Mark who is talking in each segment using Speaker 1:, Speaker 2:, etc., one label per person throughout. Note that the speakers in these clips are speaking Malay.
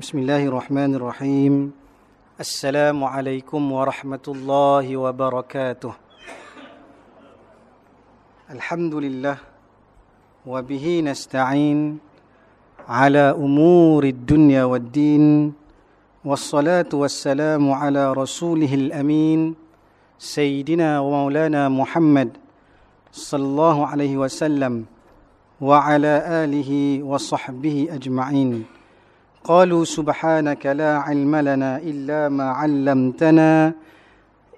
Speaker 1: بسم الله الرحمن الرحيم السلام عليكم ورحمة الله وبركاته الحمد لله وبه نستعين على أمور الدنيا والدين والصلاة والسلام على رسوله الأمين سيدنا ومولانا محمد صلى الله عليه وسلم وعلى آله وصحبه أجمعين قالوا سبحانك لا علم لنا إلا ما علمتنا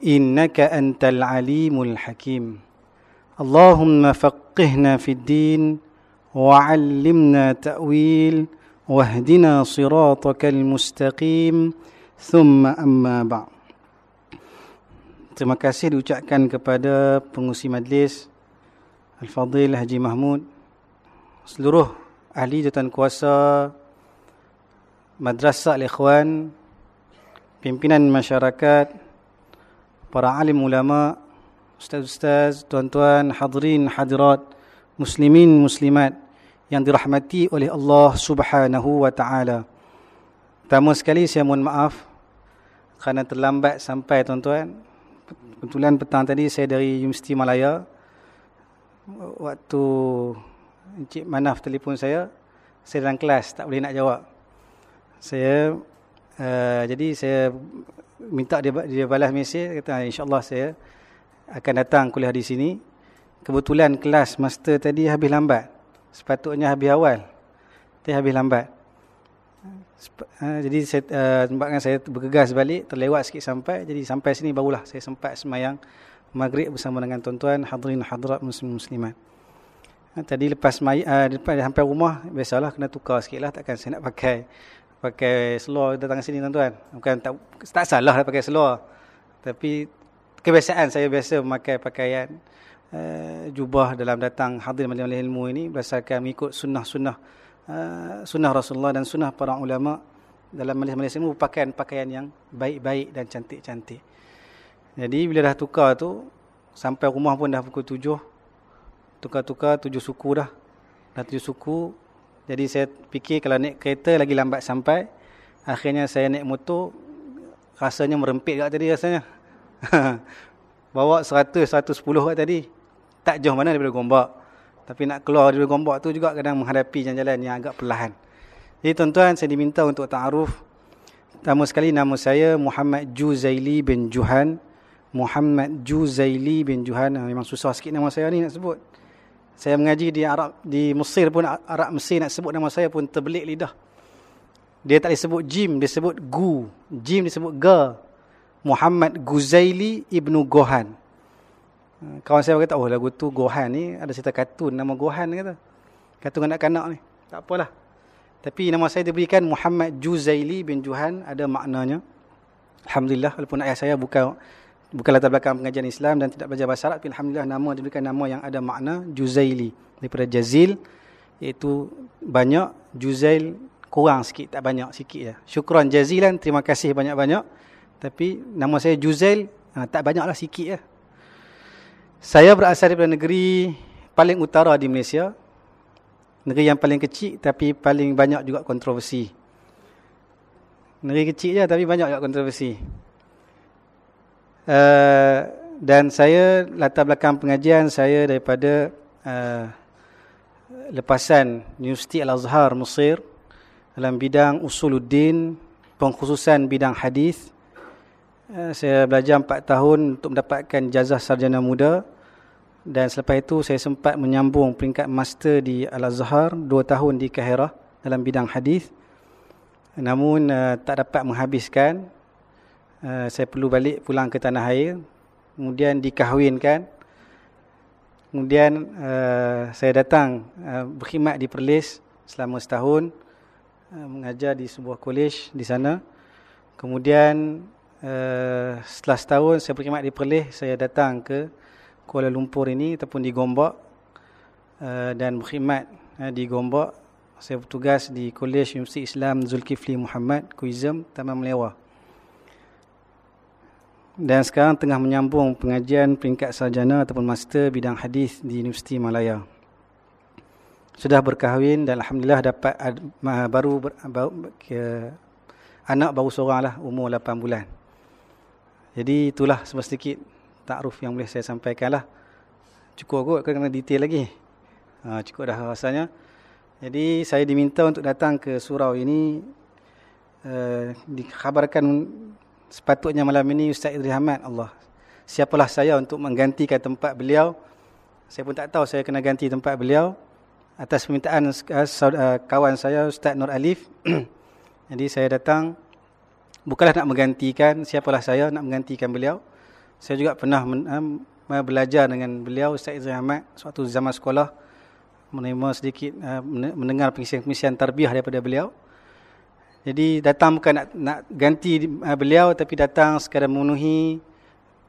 Speaker 1: إنك أنت العليم الحكيم اللهم فقهنا في الدين وعلمنا تأويل واهدنا صراطك المستقيم ثم أما بعد Terima kasih diucapkan kepada pengusi majlis Al-Fadhil Haji Mahmud seluruh ahli jawatan kuasa Madrasah Al-Ikhwan, pimpinan masyarakat, para alim ulama, ustaz-ustaz, tuan-tuan, hadirin, hadirat, muslimin, muslimat yang dirahmati oleh Allah Subhanahu wa taala. Pertama sekali saya mohon maaf kerana terlambat sampai tuan-tuan. Kebetulan petang tadi saya dari Universiti Malaya. Waktu Encik Manaf telefon saya, saya dalam kelas tak boleh nak jawab saya uh, jadi saya minta dia dia balas mesej kata insyaallah saya akan datang kuliah di sini. Kebetulan kelas master tadi habis lambat. Sepatutnya habis awal. Tapi habis lambat. Uh, jadi saya uh, saya bergegas balik terlewat sikit sampai jadi sampai sini barulah saya sempat semayang maghrib bersama dengan tuan-tuan hadirin hadirat muslim muslimat. Tadi lepas uh, lepas sampai rumah biasalah kena tukar sikitlah takkan saya nak pakai pakai seluar datang sini tuan-tuan. Bukan tak, tak salah lah pakai seluar. Tapi kebiasaan saya biasa memakai pakaian uh, jubah dalam datang hadir majlis ilmu ini berdasarkan mengikut sunnah-sunnah uh, sunnah Rasulullah dan sunnah para ulama dalam majlis-majlis ilmu pakaian pakaian yang baik-baik dan cantik-cantik. Jadi bila dah tukar tu sampai rumah pun dah pukul tujuh tukar-tukar tujuh suku dah. Dah tujuh suku jadi saya fikir kalau naik kereta lagi lambat sampai. Akhirnya saya naik motor. Rasanya merempit kat tadi rasanya. Bawa 100, 110 kat tadi. Tak jauh mana daripada Gombak. Tapi nak keluar daripada Gombak tu juga kadang menghadapi jalan-jalan yang agak perlahan. Jadi tuan-tuan saya diminta untuk ta'aruf. Pertama sekali nama saya Muhammad Juzaili bin Juhan. Muhammad Juzaili bin Juhan. Memang susah sikit nama saya ni nak sebut. Saya mengaji di Arab di Mesir pun Arab Mesir nak sebut nama saya pun terbelik lidah. Dia tak disebut Jim, dia sebut Gu. Jim disebut Ga. Muhammad Guzaili ibnu Gohan. Ha, kawan saya kata, oh lagu tu Gohan ni ada cerita kartun nama Gohan kata. Kartun kanak-kanak ni. Tak apalah. Tapi nama saya diberikan Muhammad Juzaili bin Juhan ada maknanya. Alhamdulillah walaupun ayah saya bukan bukan latar belakang pengajian Islam dan tidak belajar bahasa Arab alhamdulillah nama diberikan nama yang ada makna Juzaili daripada Jazil iaitu banyak Juzail kurang sikit tak banyak sikit ya. Syukran jazilan terima kasih banyak-banyak tapi nama saya Juzail ha, tak banyaklah sikit ya. Saya berasal daripada negeri paling utara di Malaysia. Negeri yang paling kecil tapi paling banyak juga kontroversi. Negeri kecil je tapi banyak juga kontroversi. Uh, dan saya latar belakang pengajian saya daripada uh, lepasan Universiti Al-Azhar Mesir dalam bidang usuluddin pengkhususan bidang hadis. Uh, saya belajar 4 tahun untuk mendapatkan jazah sarjana muda dan selepas itu saya sempat menyambung peringkat master di Al-Azhar 2 tahun di Kahirah dalam bidang hadis. Namun uh, tak dapat menghabiskan uh, saya perlu balik pulang ke tanah air. Kemudian dikahwinkan. Kemudian uh, saya datang uh, berkhidmat di Perlis selama setahun uh, mengajar di sebuah kolej di sana. Kemudian uh, setelah setahun saya berkhidmat di Perlis saya datang ke Kuala Lumpur ini ataupun di Gombak uh, dan berkhidmat uh, di Gombak saya bertugas di Kolej Universiti Islam Zulkifli Muhammad Kuizem Taman Melewah dan sekarang tengah menyambung pengajian peringkat sarjana ataupun master bidang hadis di Universiti Malaya. Sudah berkahwin dan alhamdulillah dapat baru, baru anak baru seorang lah umur 8 bulan. Jadi itulah sedikit takruf yang boleh saya sampaikan lah. Cukup kot kena detail lagi. Ha, cukup dah rasanya. Jadi saya diminta untuk datang ke surau ini. Uh, dikhabarkan sepatutnya malam ini Ustaz Idris Ahmad Allah. Siapalah saya untuk menggantikan tempat beliau. Saya pun tak tahu saya kena ganti tempat beliau. Atas permintaan uh, kawan saya Ustaz Nur Alif. Jadi saya datang bukanlah nak menggantikan siapalah saya nak menggantikan beliau. Saya juga pernah uh, belajar dengan beliau Ustaz Izz Ahmad suatu zaman sekolah menerima sedikit mendengar pengisian-pengisian tarbiyah daripada beliau. Jadi datang bukan nak, nak ganti uh, beliau tapi datang sekadar memenuhi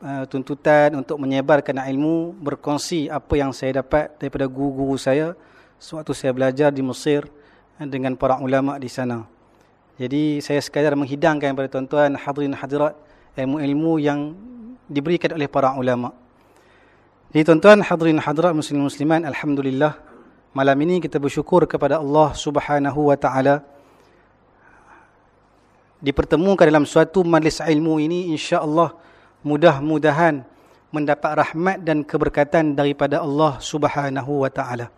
Speaker 1: uh, tuntutan untuk menyebarkan ilmu, berkongsi apa yang saya dapat daripada guru-guru saya sewaktu saya belajar di Mesir uh, dengan para ulama di sana. Jadi saya sekadar menghidangkan kepada tuan-tuan hadirin hadirat ilmu-ilmu yang diberikan oleh para ulama. Jadi tuan-tuan hadirin hadirat muslimin musliman alhamdulillah malam ini kita bersyukur kepada Allah Subhanahu wa taala dipertemukan dalam suatu majlis ilmu ini insya-Allah mudah-mudahan mendapat rahmat dan keberkatan daripada Allah Subhanahu wa taala.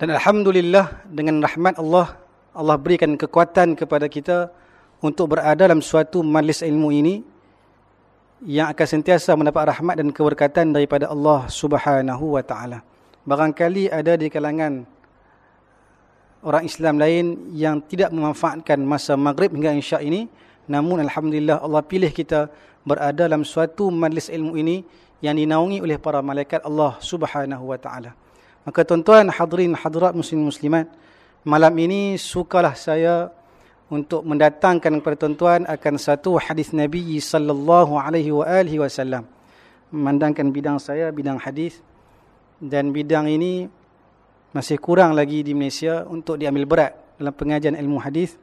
Speaker 1: Dan alhamdulillah dengan rahmat Allah Allah berikan kekuatan kepada kita untuk berada dalam suatu majlis ilmu ini yang akan sentiasa mendapat rahmat dan keberkatan daripada Allah Subhanahu wa taala. Barangkali ada di kalangan orang Islam lain yang tidak memanfaatkan masa maghrib hingga isyak ini, namun alhamdulillah Allah pilih kita berada dalam suatu majlis ilmu ini yang dinaungi oleh para malaikat Allah Subhanahu wa taala. Maka tuan-tuan hadirin hadirat muslimin muslimat, malam ini sukalah saya untuk mendatangkan kepada tuan-tuan akan satu hadis Nabi sallallahu alaihi wa alihi wasallam. Memandangkan bidang saya bidang hadis dan bidang ini masih kurang lagi di Malaysia untuk diambil berat dalam pengajian ilmu hadis.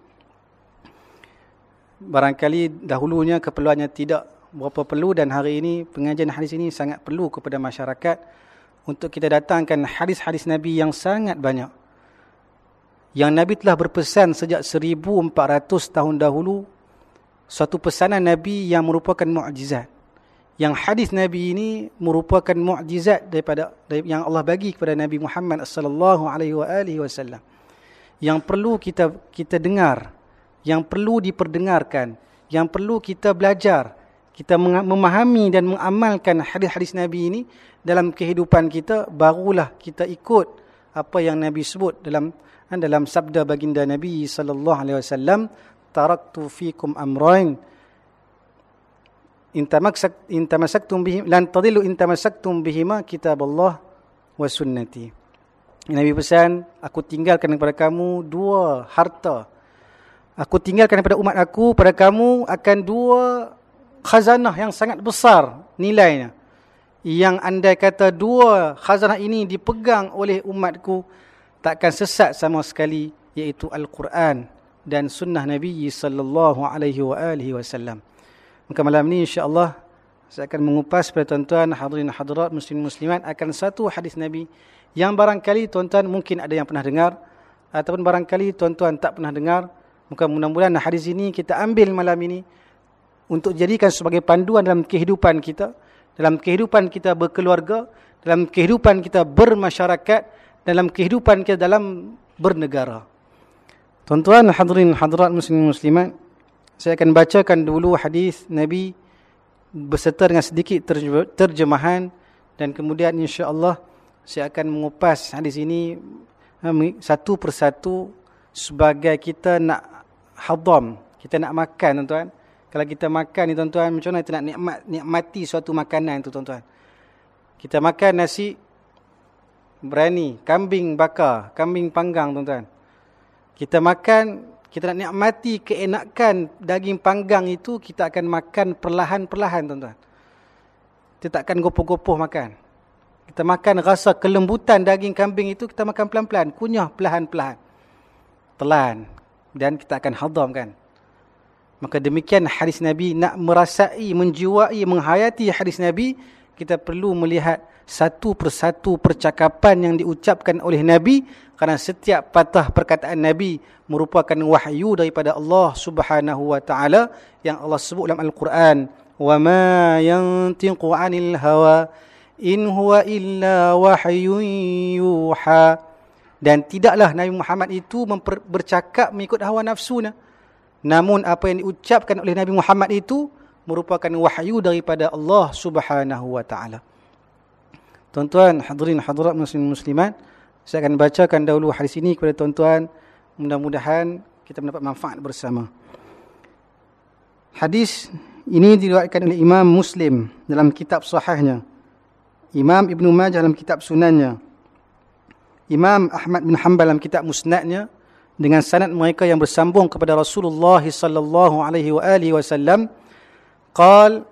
Speaker 1: Barangkali dahulunya keperluannya tidak berapa perlu dan hari ini pengajian hadis ini sangat perlu kepada masyarakat untuk kita datangkan hadis-hadis Nabi yang sangat banyak yang Nabi telah berpesan sejak 1400 tahun dahulu satu pesanan Nabi yang merupakan mukjizat. Yang hadis Nabi ini merupakan mukjizat daripada yang Allah bagi kepada Nabi Muhammad sallallahu alaihi wasallam. Yang perlu kita kita dengar, yang perlu diperdengarkan, yang perlu kita belajar, kita memahami dan mengamalkan hadis-hadis Nabi ini dalam kehidupan kita barulah kita ikut apa yang Nabi sebut dalam dalam sabda baginda Nabi sallallahu alaihi wasallam taraktu fikum amrayn in tamassak in tamassaktum bihim lan tadillu in tamassaktum bihima kitabullah wa sunnati. Nabi pesan aku tinggalkan kepada kamu dua harta. Aku tinggalkan kepada umat aku pada kamu akan dua khazanah yang sangat besar nilainya. Yang andai kata dua khazanah ini dipegang oleh umatku takkan sesat sama sekali iaitu Al-Quran dan sunnah Nabi sallallahu alaihi wa alihi wasallam. Maka malam ini insya-Allah saya akan mengupas kepada tuan-tuan hadirin hadirat muslimin muslimat akan satu hadis Nabi yang barangkali tuan-tuan mungkin ada yang pernah dengar ataupun barangkali tuan-tuan tak pernah dengar. Maka mudah-mudahan hadis ini kita ambil malam ini untuk jadikan sebagai panduan dalam kehidupan kita, dalam kehidupan kita berkeluarga, dalam kehidupan kita bermasyarakat dalam kehidupan kita dalam bernegara. Tuan-tuan hadirin hadirat muslimin muslimat, saya akan bacakan dulu hadis Nabi beserta dengan sedikit terjemahan dan kemudian insya-Allah saya akan mengupas hadis ini ha, satu persatu sebagai kita nak hadam, kita nak makan tuan-tuan. Kalau kita makan ni tuan-tuan macam mana kita nak nikmat nikmati suatu makanan tu tuan-tuan. Kita makan nasi berani kambing bakar, kambing panggang tuan-tuan. Kita makan, kita nak nikmati keenakan daging panggang itu, kita akan makan perlahan-perlahan tuan-tuan. Kita takkan gopoh-gopoh makan. Kita makan rasa kelembutan daging kambing itu, kita makan pelan-pelan, kunyah perlahan-perlahan. Pelan. Dan kita akan hadam kan. Maka demikian hadis Nabi nak merasai, menjiwai, menghayati hadis Nabi, kita perlu melihat satu persatu percakapan yang diucapkan oleh Nabi kerana setiap patah perkataan Nabi merupakan wahyu daripada Allah Subhanahu wa taala yang Allah sebut dalam Al-Quran. Wa ma yantiqu 'anil hawa in huwa illa wahyun yuha. Dan tidaklah Nabi Muhammad itu bercakap mengikut hawa nafsunya. Namun apa yang diucapkan oleh Nabi Muhammad itu merupakan wahyu daripada Allah Subhanahu wa taala. Tuan-tuan, hadirin hadirat muslimin muslimat, saya akan bacakan dahulu hadis ini kepada tuan-tuan. Mudah-mudahan kita mendapat manfaat bersama. Hadis ini diriwayatkan oleh Imam Muslim dalam kitab sahihnya. Imam Ibn Majah dalam kitab sunannya. Imam Ahmad bin Hanbal dalam kitab musnadnya dengan sanad mereka yang bersambung kepada Rasulullah sallallahu alaihi wasallam قال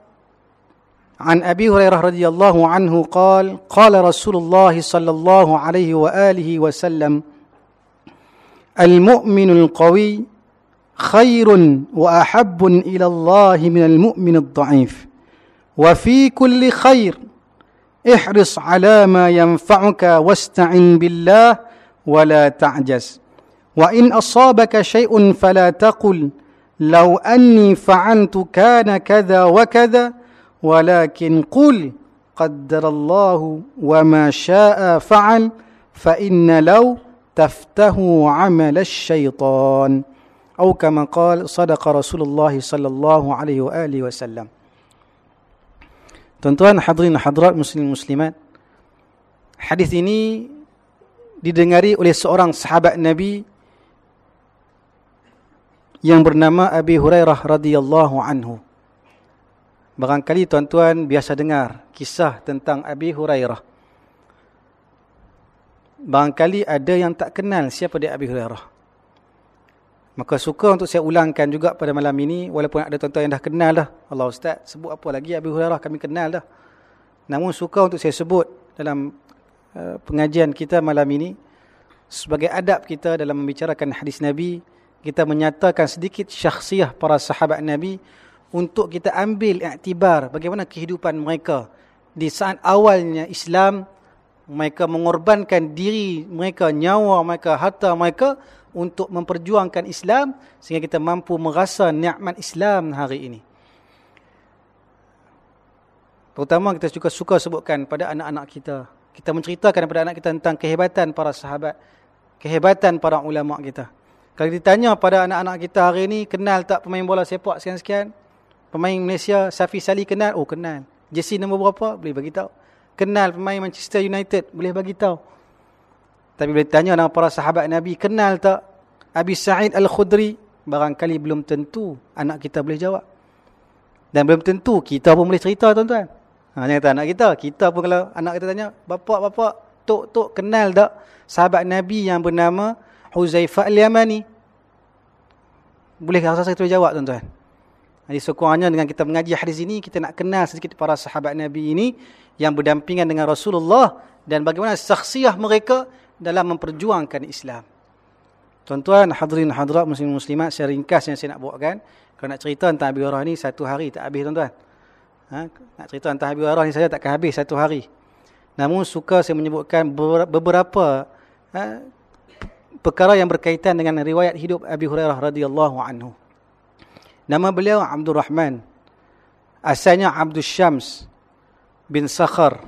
Speaker 1: عن أبي هريرة رضي الله عنه قال قال رسول الله صلى الله عليه وآله وسلم المؤمن القوي خير وأحب إلى الله من المؤمن الضعيف وفي كل خير احرص على ما ينفعك واستعن بالله ولا تعجز وإن أصابك شيء فلا تقل لو أني فعنت كان كذا وكذا ولكن قل قدر الله وما شاء فعل فإن لو تفته عمل الشيطان أو كما قال صدق رسول الله صلى الله عليه وآله وسلم Tuan-tuan hadirin hadirat muslim muslimat Hadis ini didengari oleh seorang sahabat Nabi yang bernama Abi Hurairah radhiyallahu anhu. Barangkali tuan-tuan biasa dengar kisah tentang Abi Hurairah. Barangkali ada yang tak kenal siapa dia Abi Hurairah. Maka suka untuk saya ulangkan juga pada malam ini walaupun ada tuan-tuan yang dah kenal dah. Allah Ustaz sebut apa lagi Abi Hurairah kami kenal dah. Namun suka untuk saya sebut dalam uh, pengajian kita malam ini sebagai adab kita dalam membicarakan hadis Nabi kita menyatakan sedikit syakhsiah para sahabat Nabi untuk kita ambil iktibar bagaimana kehidupan mereka. Di saat awalnya Islam mereka mengorbankan diri mereka nyawa mereka harta mereka untuk memperjuangkan Islam sehingga kita mampu merasa nikmat Islam hari ini. Terutama kita juga suka sebutkan pada anak-anak kita. Kita menceritakan kepada anak kita tentang kehebatan para sahabat kehebatan para ulama kita kalau ditanya pada anak-anak kita hari ini, kenal tak pemain bola sepak sekian-sekian? Pemain Malaysia, Safi Sali kenal? Oh, kenal. Jersey nombor berapa? Boleh bagi tahu. Kenal pemain Manchester United? Boleh bagi tahu. Tapi boleh tanya dengan para sahabat Nabi, kenal tak Abi Sa'id Al-Khudri? Barangkali belum tentu anak kita boleh jawab. Dan belum tentu kita pun boleh cerita, tuan-tuan. Ha, jangan kata anak kita. Kita pun kalau anak kita tanya, bapak-bapak, tok-tok kenal tak sahabat Nabi yang bernama Huzaifah al-Yamani. Boleh rasa saya boleh jawab tuan-tuan? Jadi sekurangnya dengan kita mengaji hadis ini, kita nak kenal sedikit para sahabat Nabi ini yang berdampingan dengan Rasulullah dan bagaimana saksiah mereka dalam memperjuangkan Islam. Tuan-tuan, hadirin hadirat muslim muslimat, saya ringkas yang saya nak buatkan. Kalau nak cerita tentang Abi Hurairah ni satu hari tak habis tuan-tuan. Ha? Nak cerita tentang Abi Hurairah ni saja takkan habis satu hari. Namun suka saya menyebutkan beberapa ha, perkara yang berkaitan dengan riwayat hidup Abi Hurairah radhiyallahu anhu. Nama beliau Abdul Rahman. Asalnya Abdul Syams bin Sakhar.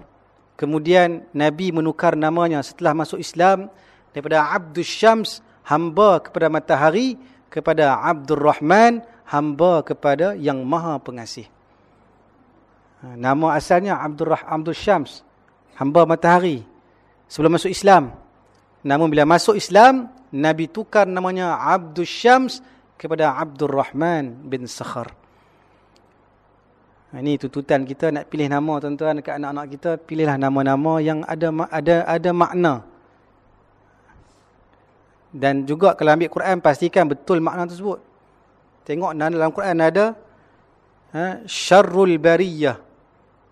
Speaker 1: Kemudian Nabi menukar namanya setelah masuk Islam daripada Abdul Syams hamba kepada matahari kepada Abdul Rahman hamba kepada yang Maha Pengasih. Ha, nama asalnya Abdul Rah Abdul Syams hamba matahari sebelum masuk Islam. Namun bila masuk Islam, Nabi tukar namanya Abdul Syams kepada Abdul Rahman bin Sakhar. Ini tuntutan kita nak pilih nama tuan-tuan dekat anak-anak kita, pilihlah nama-nama yang ada ada ada makna. Dan juga kalau ambil Quran pastikan betul makna tersebut. Tengok dalam Quran ada ha, Syarrul Bariyah.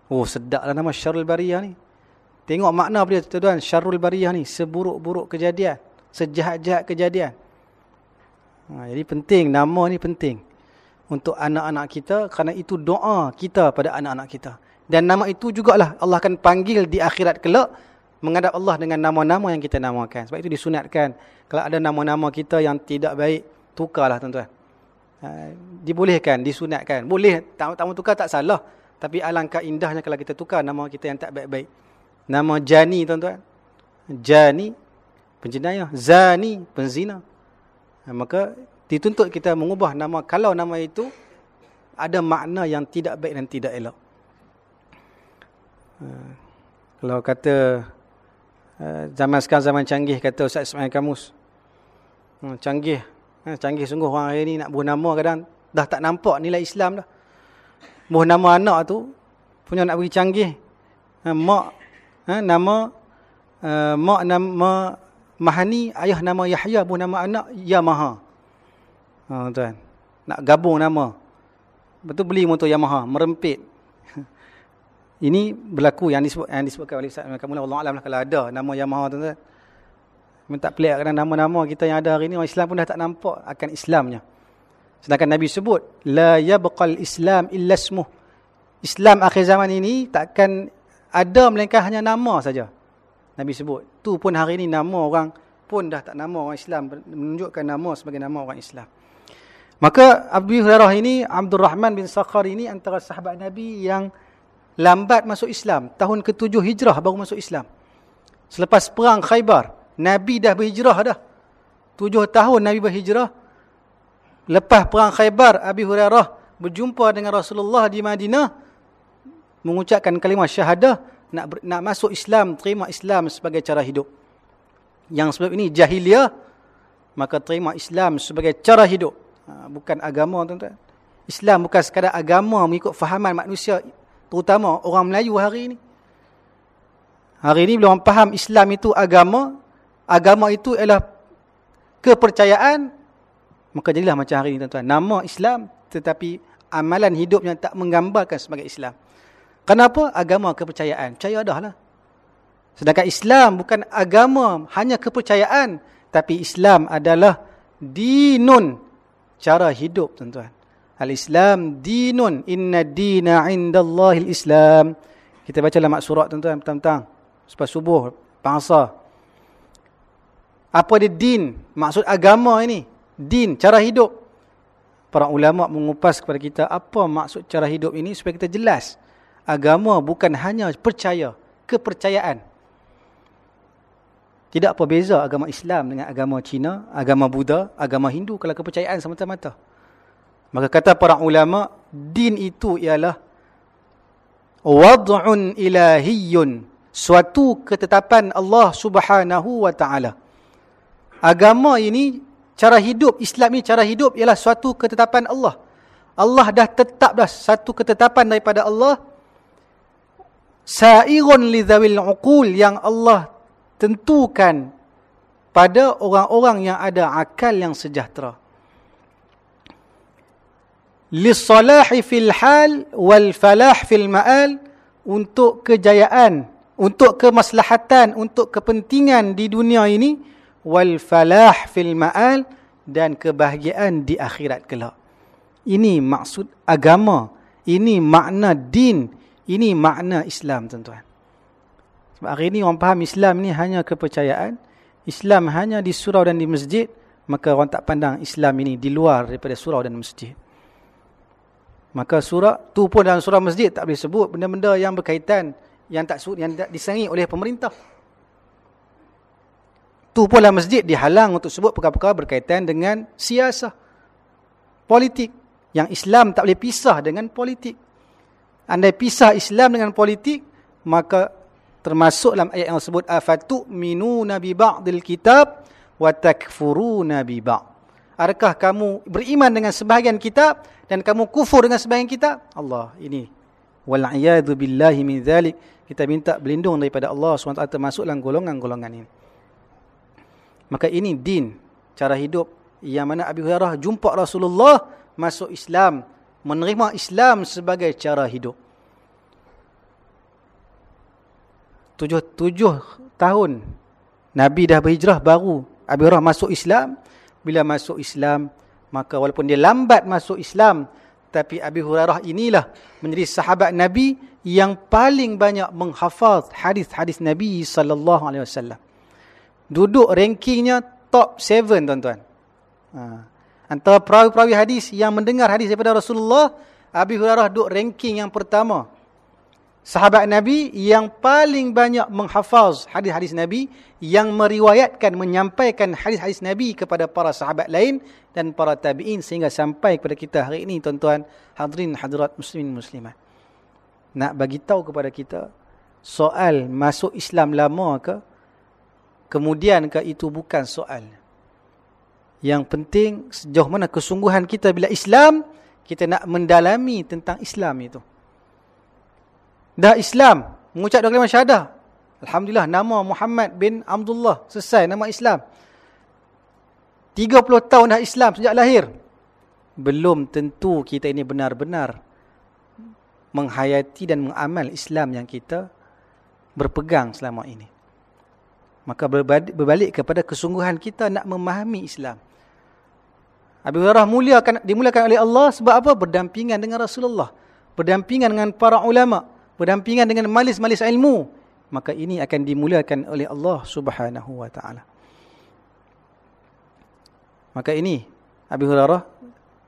Speaker 1: Oh sedaplah nama Syarrul Bariyah ni. Tengok makna dia tuan-tuan, syarrul bariyah ni, seburuk-buruk kejadian, sejahat-jahat kejadian. Ha, jadi penting, nama ni penting untuk anak-anak kita kerana itu doa kita pada anak-anak kita. Dan nama itu jugalah Allah akan panggil di akhirat kelak menghadap Allah dengan nama-nama yang kita namakan. Sebab itu disunatkan. Kalau ada nama-nama kita yang tidak baik, tukarlah tuan-tuan. Ha, dibolehkan, disunatkan. Boleh, tak, tak tukar tak salah. Tapi alangkah indahnya kalau kita tukar nama kita yang tak baik-baik. Nama Jani tuan-tuan. Jani, penjenayah. Zani, penzina. Ha, maka dituntut kita mengubah nama. Kalau nama itu ada makna yang tidak baik dan tidak elok. Uh, kalau kata uh, zaman sekarang zaman canggih kata Ustaz Ismail Kamus. Canggih. Canggih sungguh orang hari ni nak buah nama kadang dah tak nampak nilai Islam dah. Buah nama anak tu punya nak bagi canggih. Mak uh, nama uh, mak nama Mahani, ayah nama Yahya, buah nama anak Yamaha. Ha tuan. Nak gabung nama. Betul beli motor Yamaha, merempit. Ini berlaku yang disebut yang disebutkan oleh Ustaz Kamu Allah Alam lah kalau ada nama Yamaha tu tuan. Memang tak pelik kerana nama-nama kita yang ada hari ini orang Islam pun dah tak nampak akan Islamnya. Sedangkan Nabi sebut la yabqal Islam illa ismuh. Islam akhir zaman ini takkan ada melainkan hanya nama saja. Nabi sebut. Tu pun hari ini nama orang pun dah tak nama orang Islam menunjukkan nama sebagai nama orang Islam. Maka Abu Hurairah ini Abdul Rahman bin Sakhar ini antara sahabat Nabi yang lambat masuk Islam. Tahun ke-7 hijrah baru masuk Islam. Selepas perang Khaybar, Nabi dah berhijrah dah. Tujuh tahun Nabi berhijrah. Lepas perang Khaybar, Abi Hurairah berjumpa dengan Rasulullah di Madinah. Mengucapkan kalimah syahadah. Nak, nak masuk Islam, terima Islam sebagai cara hidup. Yang sebab ini jahiliah, maka terima Islam sebagai cara hidup. Ha, bukan agama tuan-tuan. Islam bukan sekadar agama mengikut fahaman manusia terutama orang Melayu hari ini. Hari ini orang faham Islam itu agama, agama itu ialah kepercayaan, maka jadilah macam hari ini tuan-tuan. Nama Islam tetapi amalan hidupnya tak menggambarkan sebagai Islam. Kenapa? Agama kepercayaan. Percaya dah lah. Sedangkan Islam bukan agama, hanya kepercayaan. Tapi Islam adalah dinun, cara hidup tuan-tuan. Al-Islam dinun inna dina indallahil Islam. Kita baca dalam surat tuan-tuan petang-petang. Selepas subuh, bangsa. Apa dia din? Maksud agama ini. Din, cara hidup. Para ulama mengupas kepada kita apa maksud cara hidup ini supaya kita jelas. Agama bukan hanya percaya, kepercayaan. Tidak apa beza agama Islam dengan agama Cina, agama Buddha, agama Hindu kalau kepercayaan semata-mata. Maka kata para ulama, din itu ialah wad'un ilahiyyun, suatu ketetapan Allah Subhanahu wa taala. Agama ini cara hidup Islam ini cara hidup ialah suatu ketetapan Allah. Allah dah tetap dah satu ketetapan daripada Allah sairun lidzawil uqul yang Allah tentukan pada orang-orang yang ada akal yang sejahtera. Lisalahi fil hal wal falah fil ma'al untuk kejayaan untuk kemaslahatan untuk kepentingan di dunia ini wal falah fil ma'al dan kebahagiaan di akhirat kelak. Ini maksud agama ini makna din ini makna Islam tuan-tuan sebab hari ini orang faham Islam ni hanya kepercayaan Islam hanya di surau dan di masjid maka orang tak pandang Islam ini di luar daripada surau dan masjid Maka surah tu pun dalam surah masjid tak boleh sebut benda-benda yang berkaitan yang tak yang disengi oleh pemerintah. Tu pun dalam masjid dihalang untuk sebut perkara-perkara berkaitan dengan siasah politik yang Islam tak boleh pisah dengan politik. Andai pisah Islam dengan politik maka termasuk dalam ayat yang sebut afatu minu nabi ba'dil kitab wa takfuruna bi ba'd. Adakah kamu beriman dengan sebahagian kitab dan kamu kufur dengan sebahagian kitab? Allah ini. Wal'iyadu billahi min dhalik. Kita minta berlindung daripada Allah SWT termasuk dalam golongan-golongan ini. Maka ini din. Cara hidup yang mana Abi Hurairah jumpa Rasulullah masuk Islam. Menerima Islam sebagai cara hidup. Tujuh, tujuh tahun Nabi dah berhijrah baru. Abi Hurairah masuk Islam bila masuk Islam maka walaupun dia lambat masuk Islam tapi Abi Hurairah inilah menjadi sahabat Nabi yang paling banyak menghafaz hadis-hadis Nabi sallallahu alaihi wasallam. Duduk rankingnya top 7 tuan-tuan. Ha. Antara perawi-perawi hadis yang mendengar hadis daripada Rasulullah, Abi Hurairah duduk ranking yang pertama. Sahabat Nabi yang paling banyak menghafaz hadis-hadis Nabi yang meriwayatkan menyampaikan hadis-hadis Nabi kepada para sahabat lain dan para tabi'in sehingga sampai kepada kita hari ini tuan-tuan hadirin hadirat muslimin muslimat. Nak bagi tahu kepada kita soal masuk Islam lama ke kemudian ke itu bukan soal yang penting sejauh mana kesungguhan kita bila Islam kita nak mendalami tentang Islam itu dah Islam, mengucap dua kalimah syahadah. Alhamdulillah nama Muhammad bin Abdullah selesai nama Islam. 30 tahun dah Islam sejak lahir. Belum tentu kita ini benar-benar menghayati dan mengamal Islam yang kita berpegang selama ini. Maka berbalik kepada kesungguhan kita nak memahami Islam. Abi Hurairah muliakan dimulakan oleh Allah sebab apa? Berdampingan dengan Rasulullah, berdampingan dengan para ulama, berdampingan dengan malis-malis ilmu. Maka ini akan dimulakan oleh Allah Subhanahu wa taala. Maka ini Abi Hurairah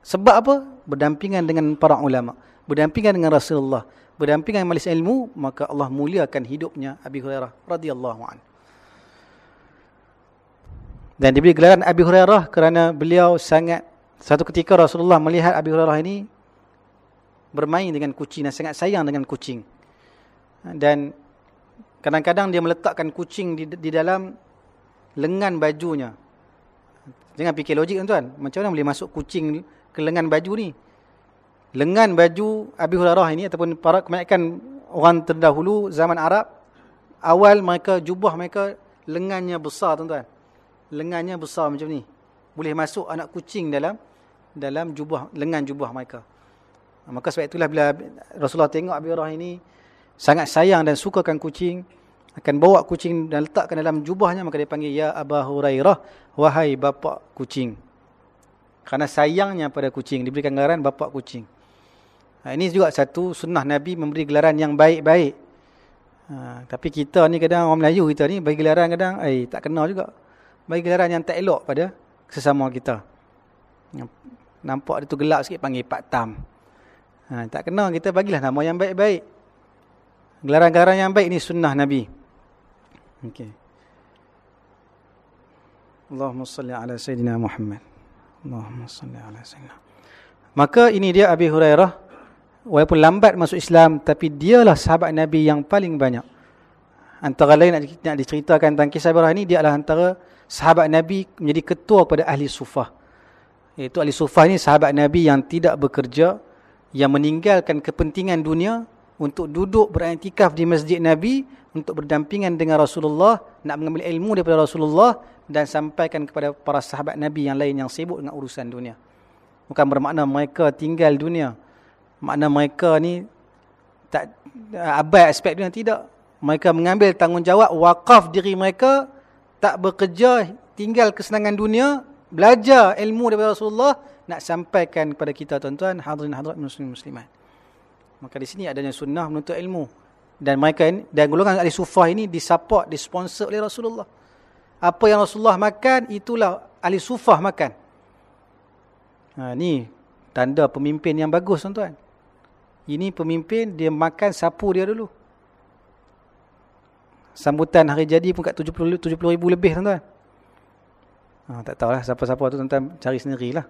Speaker 1: sebab apa? Berdampingan dengan para ulama. Berdampingan dengan Rasulullah. Berdampingan malis ilmu maka Allah muliakan hidupnya Abi Hurairah radhiyallahu anhu. Dan diberi gelaran Abi Hurairah kerana beliau sangat satu ketika Rasulullah melihat Abi Hurairah ini bermain dengan kucing dan sangat sayang dengan kucing dan kadang-kadang dia meletakkan kucing di, di dalam lengan bajunya. Jangan fikir logik tuan-tuan. Macam mana boleh masuk kucing ke lengan baju ni? Lengan baju Abi Hurairah ini ataupun para kebanyakan orang terdahulu zaman Arab awal mereka jubah mereka lengannya besar tuan-tuan. Lengannya besar macam ni. Boleh masuk anak kucing dalam dalam jubah lengan jubah mereka. Maka sebab itulah bila Rasulullah tengok Abi Hurairah ini sangat sayang dan sukakan kucing akan bawa kucing dan letakkan dalam jubahnya maka dia panggil ya Aba Hurairah wahai bapa kucing. Kerana sayangnya pada kucing diberikan gelaran bapa kucing. Ha, ini juga satu sunnah Nabi memberi gelaran yang baik-baik. Ha, tapi kita ni kadang orang Melayu kita ni bagi gelaran kadang eh tak kenal juga. Bagi gelaran yang tak elok pada sesama kita nampak dia tu gelap sikit panggil Pak Tam ha, tak kenal kita bagilah nama yang baik-baik Gelaran-gelaran yang baik ini sunnah Nabi. Okey. Allahumma salli ala Sayyidina Muhammad. Allahumma salli ala Sayyidina. Maka ini dia Abi Hurairah. Walaupun lambat masuk Islam. Tapi dialah sahabat Nabi yang paling banyak. Antara lain nak, diceritakan tentang kisah Ibrahim ini. Dia adalah antara sahabat Nabi menjadi ketua pada ahli sufah. Iaitu ahli sufah ini sahabat Nabi yang tidak bekerja. Yang meninggalkan kepentingan dunia untuk duduk berantikaf di masjid Nabi untuk berdampingan dengan Rasulullah nak mengambil ilmu daripada Rasulullah dan sampaikan kepada para sahabat Nabi yang lain yang sibuk dengan urusan dunia. Bukan bermakna mereka tinggal dunia. Makna mereka ni tak abai aspek dunia tidak. Mereka mengambil tanggungjawab wakaf diri mereka tak bekerja tinggal kesenangan dunia belajar ilmu daripada Rasulullah nak sampaikan kepada kita tuan-tuan hadirin hadirat muslim muslimat. Maka di sini adanya sunnah menuntut ilmu. Dan mereka ini, dan golongan ahli sufah ini disupport, disponsor oleh Rasulullah. Apa yang Rasulullah makan, itulah ahli sufah makan. Ha, ni tanda pemimpin yang bagus tuan-tuan. Ini pemimpin, dia makan sapu dia dulu. Sambutan hari jadi pun kat 70, 70 ribu lebih tuan-tuan. Ha, tak tahulah siapa-siapa tu tuan-tuan cari sendirilah.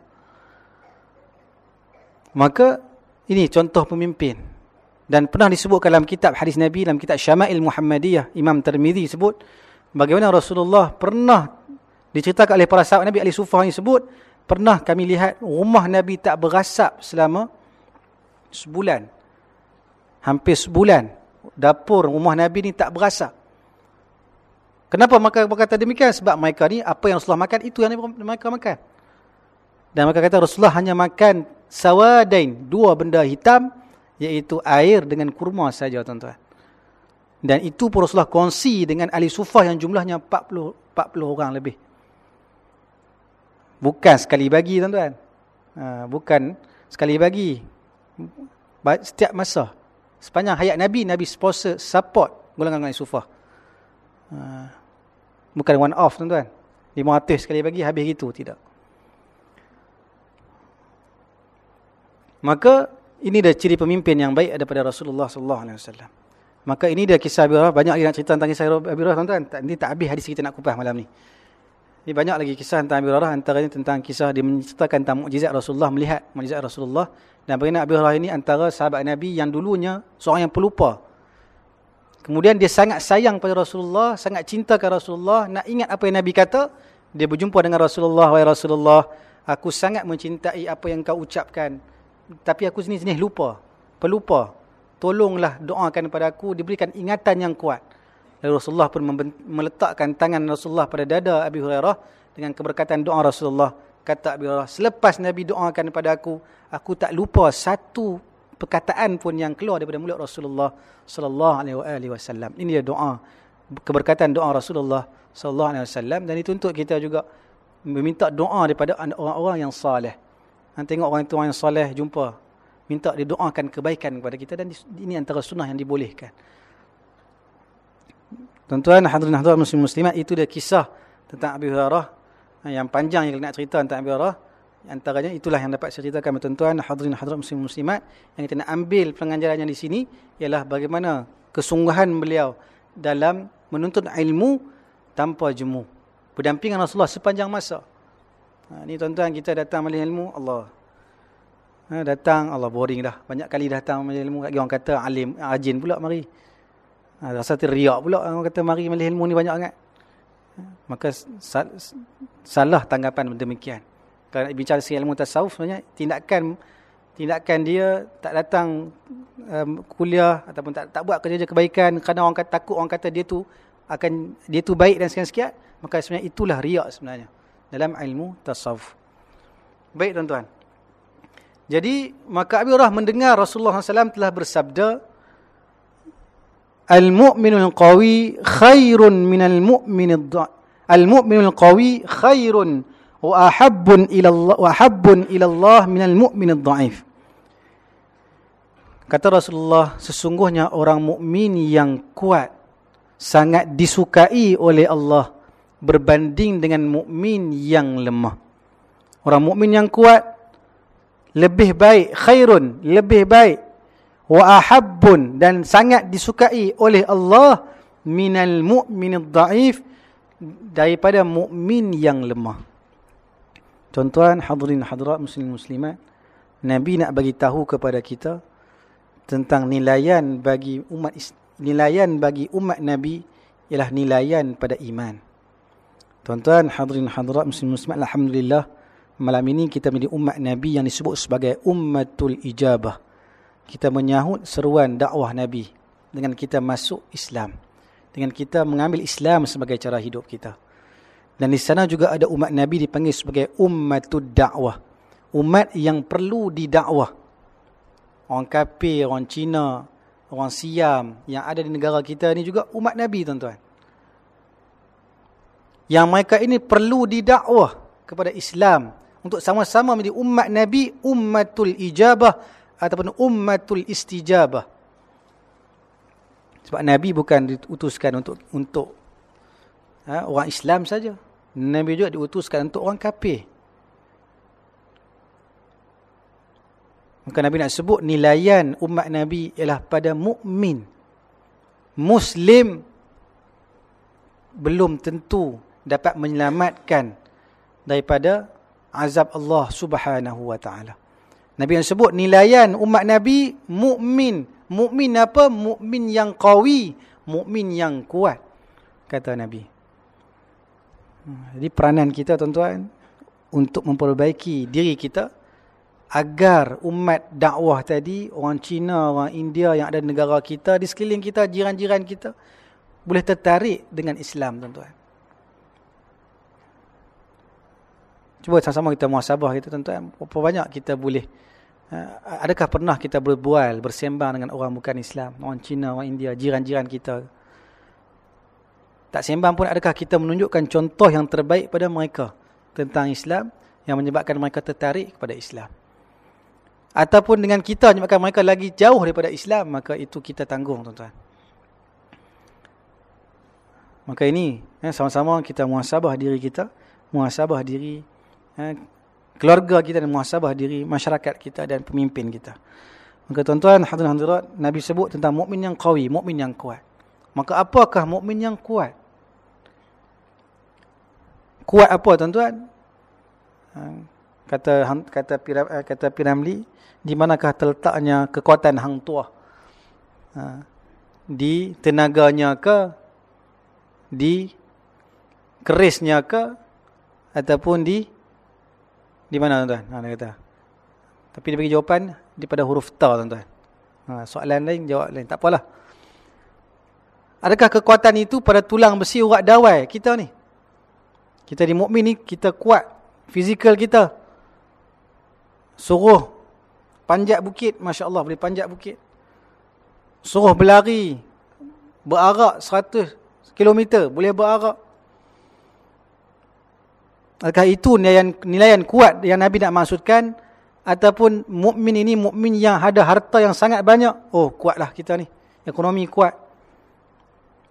Speaker 1: Maka ini contoh pemimpin. Dan pernah disebut dalam kitab hadis Nabi, dalam kitab Syama'il Muhammadiyah, Imam Tirmidhi sebut, bagaimana Rasulullah pernah diceritakan oleh para sahabat Nabi Ali Sufah yang sebut, pernah kami lihat rumah Nabi tak berasap selama sebulan. Hampir sebulan. Dapur rumah Nabi ni tak berasap. Kenapa mereka berkata demikian? Sebab mereka ni, apa yang Rasulullah makan, itu yang mereka makan. Dan mereka kata Rasulullah hanya makan sawadain, dua benda hitam, iaitu air dengan kurma saja tuan-tuan. Dan itu pun Rasulullah kongsi dengan ahli sufah yang jumlahnya 40, 40 orang lebih. Bukan sekali bagi tuan-tuan. Ha, bukan sekali bagi. Setiap masa. Sepanjang hayat Nabi, Nabi sponsor, support golongan-golongan sufah. Uh, bukan one off tuan-tuan. 500 sekali bagi, habis gitu. Tidak. Maka, ini dah ciri pemimpin yang baik daripada Rasulullah SAW. Maka ini dia kisah Abi Hurairah. Banyak lagi nak cerita tentang kisah Abi Hurairah tuan-tuan. Ini tak habis hadis kita nak kupas malam ni. Ini banyak lagi kisah tentang Abi Hurairah. Antaranya tentang kisah dia menceritakan tentang mukjizat Rasulullah. Melihat mukjizat Rasulullah. Dan bagaimana Abi Hurairah ini antara sahabat Nabi yang dulunya seorang yang pelupa. Kemudian dia sangat sayang pada Rasulullah. Sangat cinta kepada Rasulullah. Nak ingat apa yang Nabi kata. Dia berjumpa dengan Rasulullah. Wahai Rasulullah. Aku sangat mencintai apa yang kau ucapkan. Tapi aku sini-sini lupa. Pelupa tolonglah doakan kepada aku diberikan ingatan yang kuat. Lalu Rasulullah pun meletakkan tangan Rasulullah pada dada Abi Hurairah dengan keberkatan doa Rasulullah. Kata Abi Hurairah, selepas Nabi doakan kepada aku, aku tak lupa satu perkataan pun yang keluar daripada mulut Rasulullah sallallahu alaihi wasallam. Ini dia doa keberkatan doa Rasulullah sallallahu alaihi wasallam dan itu untuk kita juga meminta doa daripada orang-orang yang saleh. Nanti tengok orang orang yang saleh jumpa minta didoakan kebaikan kepada kita dan ini antara sunnah yang dibolehkan. Tuan-tuan, hadirin hadirat muslim muslimat, itu dia kisah tentang Abi Hurairah yang panjang yang nak cerita tentang Abi Hurairah. Antaranya itulah yang dapat saya ceritakan kepada tuan-tuan, hadirin hadirat muslim muslimat yang kita nak ambil pengajarannya di sini ialah bagaimana kesungguhan beliau dalam menuntut ilmu tanpa jemu. Berdampingan Rasulullah sepanjang masa. Ha, ni tuan-tuan kita datang malih ilmu Allah Ha, datang, Allah boring dah. Banyak kali datang majlis ilmu. Lagi orang kata alim, ajin pula mari. Ha, rasa teriak pula orang kata mari majlis ilmu ni banyak sangat. Ha, maka sal salah tanggapan demikian. Kalau nak bincang si ilmu tasawuf sebenarnya tindakan tindakan dia tak datang um, kuliah ataupun tak tak buat kerja-kerja kebaikan kerana orang kata takut orang kata dia tu akan dia tu baik dan sekian-sekian maka sebenarnya itulah riak sebenarnya dalam ilmu tasawuf. Baik tuan-tuan. Jadi maka Abi Hurairah mendengar Rasulullah SAW telah bersabda Al-mu'minul qawi khairun minal mu'minid Al-mu'minul qawi khairun wa ahabbun ila Allah wa ahabbun ila Allah minal mu'minid dha'if. Kata Rasulullah sesungguhnya orang mukmin yang kuat sangat disukai oleh Allah berbanding dengan mukmin yang lemah. Orang mukmin yang kuat lebih baik khairun lebih baik wa ahabbun dan sangat disukai oleh Allah minal mu'minid dhaif daripada mukmin yang lemah tuan-tuan hadirin hadirat muslim muslimat nabi nak bagi tahu kepada kita tentang nilaian bagi umat nilaian bagi umat nabi ialah nilaian pada iman tuan-tuan hadirin hadirat muslim muslimat alhamdulillah malam ini kita menjadi umat Nabi yang disebut sebagai ummatul ijabah. Kita menyahut seruan dakwah Nabi dengan kita masuk Islam. Dengan kita mengambil Islam sebagai cara hidup kita. Dan di sana juga ada umat Nabi dipanggil sebagai ummatul dakwah. Umat yang perlu didakwah. Orang kafir, orang Cina, orang Siam yang ada di negara kita ni juga umat Nabi tuan-tuan. Yang mereka ini perlu didakwah kepada Islam untuk sama-sama menjadi umat Nabi ummatul ijabah ataupun ummatul istijabah. Sebab Nabi bukan diutuskan untuk untuk ha, orang Islam saja. Nabi juga diutuskan untuk orang kafir. Maka Nabi nak sebut nilaian umat Nabi ialah pada mukmin. Muslim belum tentu dapat menyelamatkan daripada azab Allah Subhanahu wa taala. Nabi yang sebut nilaian umat Nabi mukmin. Mukmin apa? Mukmin yang qawi, mukmin yang kuat kata Nabi. Jadi peranan kita tuan-tuan untuk memperbaiki diri kita agar umat dakwah tadi orang Cina, orang India yang ada negara kita, di sekeliling kita, jiran-jiran kita boleh tertarik dengan Islam tuan-tuan. Cuba sama-sama kita muhasabah kita tuan-tuan. Berapa banyak kita boleh uh, adakah pernah kita berbual, bersembang dengan orang bukan Islam, orang Cina, orang India, jiran-jiran kita. Tak sembang pun adakah kita menunjukkan contoh yang terbaik pada mereka tentang Islam yang menyebabkan mereka tertarik kepada Islam. ataupun dengan kita menyebabkan mereka lagi jauh daripada Islam, maka itu kita tanggung tuan-tuan. Maka ini eh, sama-sama kita muhasabah diri kita, muhasabah diri eh, keluarga kita dan muhasabah diri masyarakat kita dan pemimpin kita. Maka tuan-tuan hadirin hadirat, Nabi sebut tentang mukmin yang qawi, mukmin yang kuat. Maka apakah mukmin yang kuat? Kuat apa tuan-tuan? Ha, kata kata Piram, eh, kata Piramli, di manakah terletaknya kekuatan hang tua? Ha, di tenaganya ke di kerisnya ke ataupun di di mana tuan-tuan? Ha kata. Tapi dia bagi jawapan di pada huruf ta tuan-tuan. Ha soalan lain jawab lain. Tak apalah. Adakah kekuatan itu pada tulang besi urat dawai kita ni? Kita di mukmin ni kita kuat fizikal kita. Suruh panjat bukit, masya-Allah boleh panjat bukit. Suruh berlari berarak 100 kilometer boleh berarak. Adakah itu nilaian, nilaian kuat yang Nabi nak maksudkan ataupun mukmin ini mukmin yang ada harta yang sangat banyak? Oh, kuatlah kita ni. Ekonomi kuat.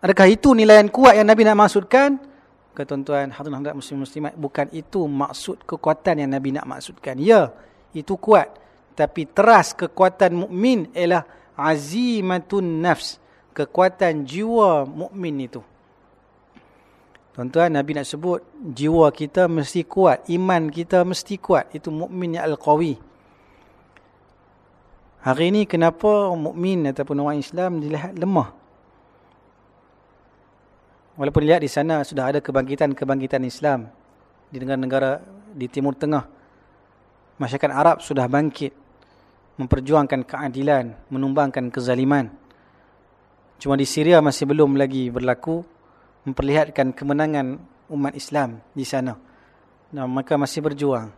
Speaker 1: Adakah itu nilaian kuat yang Nabi nak maksudkan? Kata tuan-tuan, hadirin hadirat muslim muslimat, bukan itu maksud kekuatan yang Nabi nak maksudkan. Ya, itu kuat. Tapi teras kekuatan mukmin ialah azimatun nafs, kekuatan jiwa mukmin itu. Tuan-tuan, Nabi nak sebut jiwa kita mesti kuat, iman kita mesti kuat. Itu mukmin yang al-qawi. Hari ini kenapa mukmin ataupun orang Islam dilihat lemah? Walaupun dilihat di sana sudah ada kebangkitan-kebangkitan Islam di negara-negara di Timur Tengah. Masyarakat Arab sudah bangkit memperjuangkan keadilan, menumbangkan kezaliman. Cuma di Syria masih belum lagi berlaku memperlihatkan kemenangan umat Islam di sana. Nah, maka masih berjuang.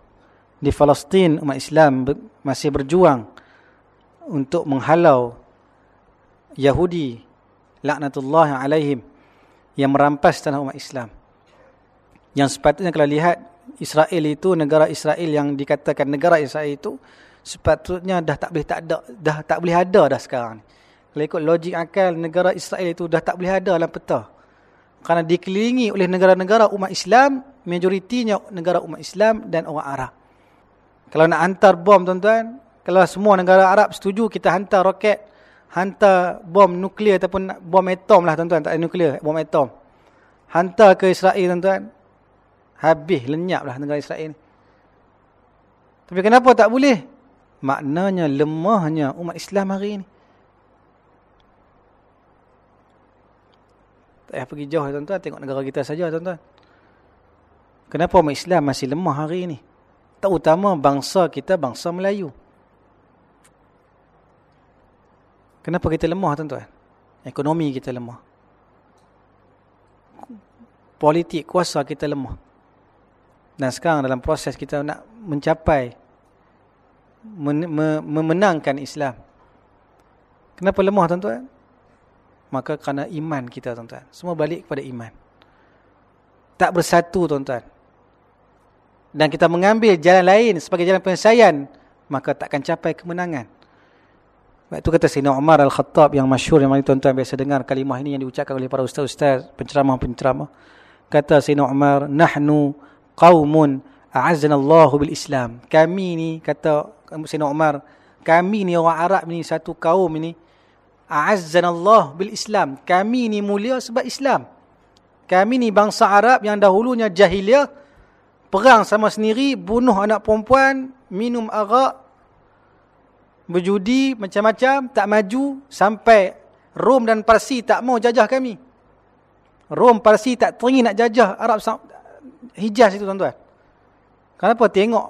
Speaker 1: Di Palestin umat Islam masih berjuang untuk menghalau Yahudi laknatullah alaihim yang merampas tanah umat Islam. Yang sepatutnya kalau lihat Israel itu negara Israel yang dikatakan negara Israel itu sepatutnya dah tak boleh tak ada dah tak boleh ada dah sekarang. Kalau ikut logik akal negara Israel itu dah tak boleh ada dalam peta kerana dikelilingi oleh negara-negara umat Islam, majoritinya negara umat Islam dan orang Arab. Kalau nak hantar bom tuan-tuan, kalau semua negara Arab setuju kita hantar roket, hantar bom nuklear ataupun bom atom lah tuan-tuan, tak ada nuklear, bom atom. Hantar ke Israel tuan-tuan, habis lenyaplah negara Israel. Tapi kenapa tak boleh? Maknanya lemahnya umat Islam hari ini. Tak payah pergi jauh tuan-tuan. Tengok negara kita saja tuan-tuan. Kenapa umat Islam masih lemah hari ini? Terutama bangsa kita, bangsa Melayu. Kenapa kita lemah tuan-tuan? Ekonomi kita lemah. Politik kuasa kita lemah. Dan sekarang dalam proses kita nak mencapai memenangkan Islam. Kenapa lemah tuan-tuan? maka kerana iman kita tuan-tuan. Semua balik kepada iman. Tak bersatu tuan-tuan. Dan kita mengambil jalan lain sebagai jalan penyelesaian, maka takkan capai kemenangan. Itu kata Sayyidina Umar Al-Khattab yang masyur yang mana tuan-tuan biasa dengar kalimah ini yang diucapkan oleh para ustaz-ustaz, penceramah-penceramah. Kata Sayyidina Umar, Nahnu a'azzana Allahu bil Islam. Kami ni, kata Sayyidina Umar, kami ni orang Arab ni, satu kaum ini, A'azzanallah bil Islam. Kami ni mulia sebab Islam. Kami ni bangsa Arab yang dahulunya jahiliah. Perang sama sendiri, bunuh anak perempuan, minum arak, berjudi, macam-macam, tak maju. Sampai Rom dan Parsi tak mau jajah kami. Rom, Parsi tak teringin nak jajah Arab Hijaz itu tuan-tuan. Kenapa tengok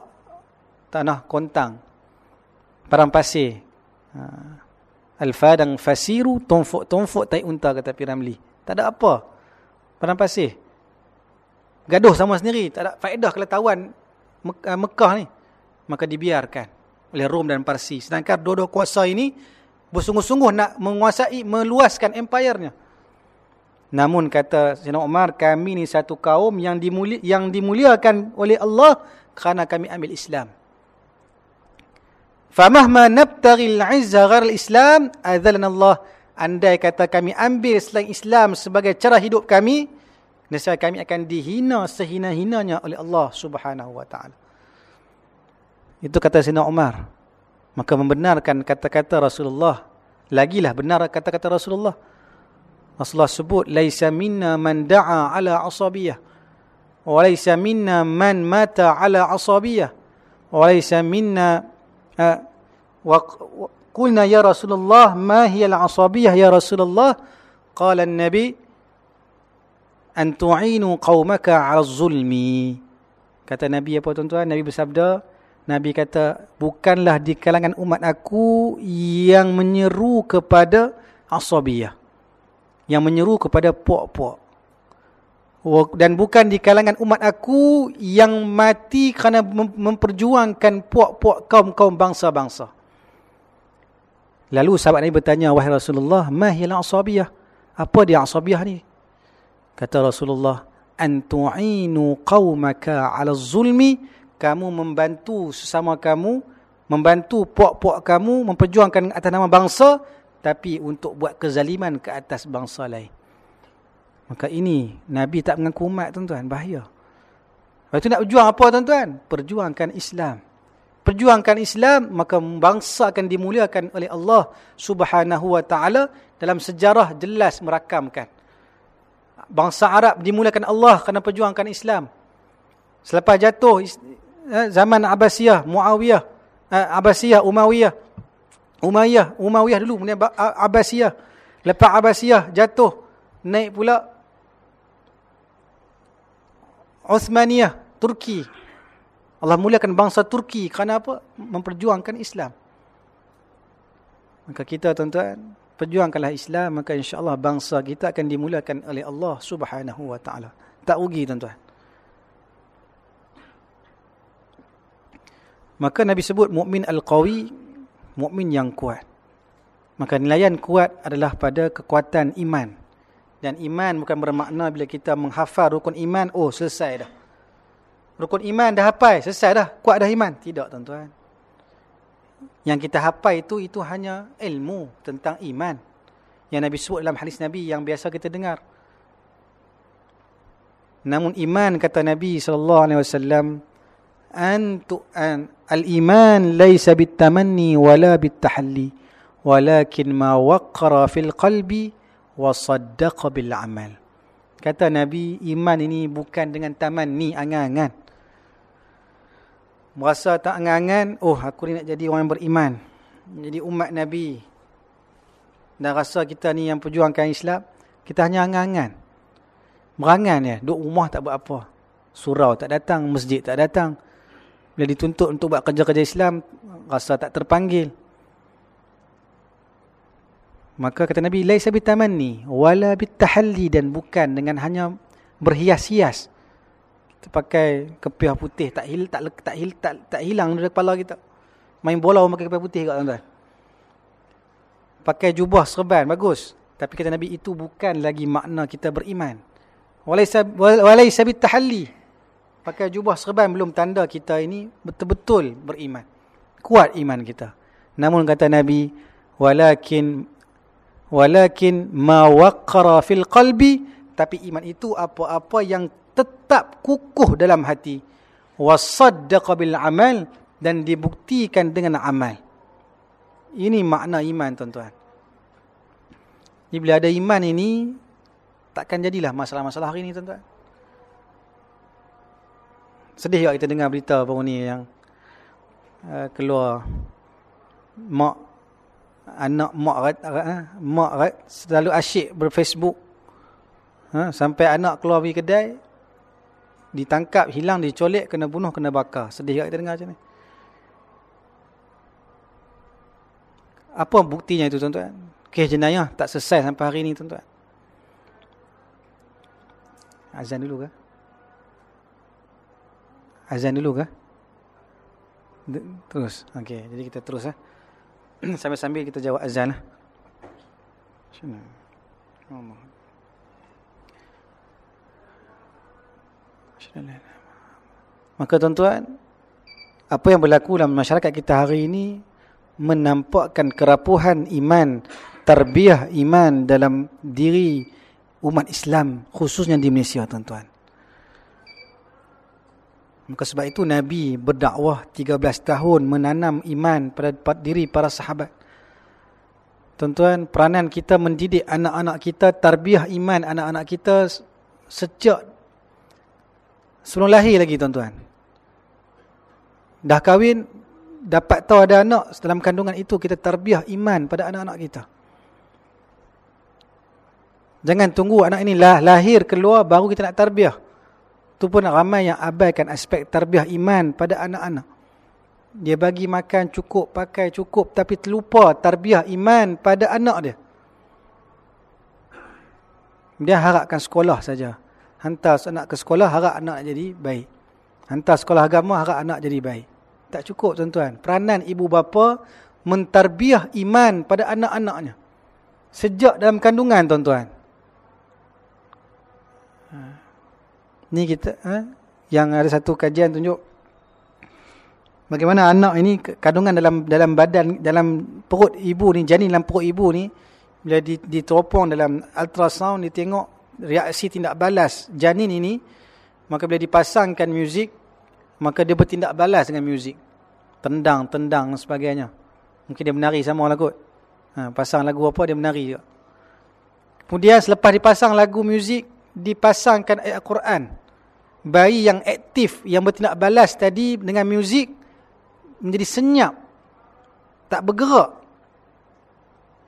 Speaker 1: tanah kontang, parang pasir. Ha. Al-fadang fasiru tonfuk-tonfuk tai unta kata Piramli. Tak ada apa. Padang pasir. Gaduh sama sendiri. Tak ada faedah kalau tawan Mekah ni. Maka dibiarkan oleh Rom dan Parsi. Sedangkan dua-dua kuasa ini bersungguh-sungguh nak menguasai, meluaskan empire-nya. Namun kata Sina Umar, kami ni satu kaum yang, dimuli, yang dimuliakan oleh Allah kerana kami ambil Islam. famahma nabtaghil izza ghair islam adzalana Allah andai kata kami ambil selain Islam sebagai cara hidup kami nescaya kami akan dihina sehina-hinanya oleh Allah Subhanahu wa taala itu kata Sayyidina Umar. Maka membenarkan kata-kata Rasulullah. Lagilah benar kata-kata Rasulullah. Rasulullah sebut laisa minna man da'a ala asabiyah. Wa laisa minna man mata ala asabiyah. Wa laisa minna wa qulna ya Rasulullah ma hiya al-asabiyah ya Rasulullah? Qala an-nabi an tu'inu qaumaka 'ala zulmi. Kata nabi apa tuan-tuan? Nabi bersabda nabi kata bukanlah di kalangan umat aku yang menyeru kepada asabiyah yang menyeru kepada puak-puak. Dan bukan di kalangan umat aku yang mati kerana memperjuangkan puak-puak kaum-kaum bangsa-bangsa. Lalu sahabat Nabi bertanya wahai Rasulullah mahil asabiyah? Apa dia asabiyah ni? Kata Rasulullah, "Antu'inu qaumaka 'ala zulmi?" Kamu membantu sesama kamu, membantu puak-puak kamu memperjuangkan atas nama bangsa tapi untuk buat kezaliman ke atas bangsa lain. Maka ini Nabi tak mengaku umat tuan-tuan, bahaya. Lepas tu nak berjuang apa tuan-tuan? Perjuangkan Islam. Perjuangkan Islam, maka bangsa akan dimuliakan oleh Allah subhanahu wa ta'ala dalam sejarah jelas merakamkan bangsa Arab dimulakan Allah kerana perjuangkan Islam. Selepas jatuh zaman Abbasiyah, Muawiyah, eh, Abbasiyah, Umayyah. Umayyah, Umayyah dulu kemudian Abbasiyah. Lepas Abbasiyah jatuh, naik pula Uthmaniyah, Turki. Allah muliakan bangsa Turki kerana apa? Memperjuangkan Islam. Maka kita tuan-tuan perjuangkanlah Islam maka insya-Allah bangsa kita akan dimulakan oleh Allah Subhanahu wa taala. Tak rugi tuan-tuan. Maka Nabi sebut mukmin al-qawi, mukmin yang kuat. Maka nilaian kuat adalah pada kekuatan iman. Dan iman bukan bermakna bila kita menghafal rukun iman, oh selesai dah. Rukun iman dah hafal, selesai dah, kuat dah iman. Tidak tuan-tuan yang kita hafal itu itu hanya ilmu tentang iman yang Nabi sebut dalam hadis Nabi yang biasa kita dengar. Namun iman kata Nabi wasallam antu an al-iman laysa bitamanni wala bitahalli walakin ma waqara fil qalbi wa saddaqa bil amal. Kata Nabi iman ini bukan dengan tamanni angan-angan merasa tak angan-angan, oh aku ni nak jadi orang yang beriman. Jadi umat Nabi. Dan rasa kita ni yang perjuangkan Islam, kita hanya angan-angan. Merangan ya, duduk rumah tak buat apa. Surau tak datang, masjid tak datang. Bila dituntut untuk buat kerja-kerja Islam, rasa tak terpanggil. Maka kata Nabi, Laisa bitamanni, wala bitahalli dan bukan dengan hanya berhias-hias pakai kepiah putih tak hil tak tak hil tak tak hilang dari kepala kita. Main bola pakai kepiah putih kat tuan-tuan. Pakai jubah serban bagus. Tapi kata Nabi itu bukan lagi makna kita beriman. Walaysa walaysa bitahalli. Pakai jubah serban belum tanda kita ini betul-betul beriman. Kuat iman kita. Namun kata Nabi walakin walakin ma waqara fil qalbi tapi iman itu apa-apa yang tetap kukuh dalam hati wasaddaqa bil amal dan dibuktikan dengan amal ini makna iman tuan-tuan ni bila ada iman ini takkan jadilah masalah-masalah hari ini tuan-tuan sedih juga kita dengar berita baru ni yang uh, keluar mak anak mak uh, mak selalu asyik berfacebook uh, sampai anak keluar pergi kedai ditangkap, hilang, dicolek, kena bunuh, kena bakar. Sedih tak kita dengar macam ni? Apa buktinya itu tuan-tuan? Kes jenayah tak selesai sampai hari ini tuan-tuan. Azan dulu ke? Azan dulu ke? Terus. Okey, jadi kita terus eh. Sambil-sambil kita jawab azan lah. Macam mana? Maka tuan-tuan, apa yang berlaku dalam masyarakat kita hari ini menampakkan kerapuhan iman, tarbiyah iman dalam diri umat Islam khususnya di Malaysia tuan-tuan. Maka sebab itu Nabi berdakwah 13 tahun menanam iman pada diri para sahabat. Tuan-tuan, peranan kita mendidik anak-anak kita, tarbiyah iman anak-anak kita sejak sebelum lahir lagi tuan-tuan. Dah kahwin, dapat tahu ada anak dalam kandungan itu, kita tarbiyah iman pada anak-anak kita. Jangan tunggu anak ini lah, lahir keluar baru kita nak tarbiyah. Itu pun ramai yang abaikan aspek tarbiyah iman pada anak-anak. Dia bagi makan cukup, pakai cukup tapi terlupa tarbiyah iman pada anak dia. Dia harapkan sekolah saja. Hantar anak ke sekolah harap anak jadi baik. Hantar sekolah agama harap anak jadi baik. Tak cukup tuan-tuan. Peranan ibu bapa mentarbiah iman pada anak-anaknya. Sejak dalam kandungan tuan-tuan. Ni kita ha? yang ada satu kajian tunjuk bagaimana anak ini kandungan dalam dalam badan dalam perut ibu ni janin dalam perut ibu ni bila diteropong dalam ultrasound dia tengok reaksi tindak balas janin ini maka bila dipasangkan muzik maka dia bertindak balas dengan muzik. Tendang tendang dan sebagainya. Mungkin dia menari sama lah kot. Ha, pasang lagu apa dia menari juga. Kemudian selepas dipasang lagu muzik dipasangkan ayat Al-Quran bayi yang aktif yang bertindak balas tadi dengan muzik menjadi senyap. Tak bergerak.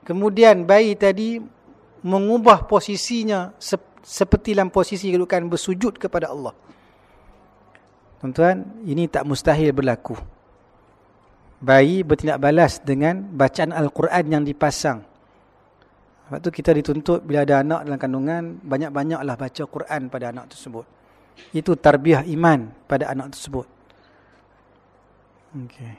Speaker 1: Kemudian bayi tadi mengubah posisinya seperti dalam posisi kedudukan bersujud kepada Allah. Tuan-tuan, ini tak mustahil berlaku. Bayi bertindak balas dengan bacaan Al-Quran yang dipasang. Sebab tu kita dituntut bila ada anak dalam kandungan, banyak-banyaklah baca Quran pada anak tersebut. Itu tarbiyah iman pada anak tersebut. Okay.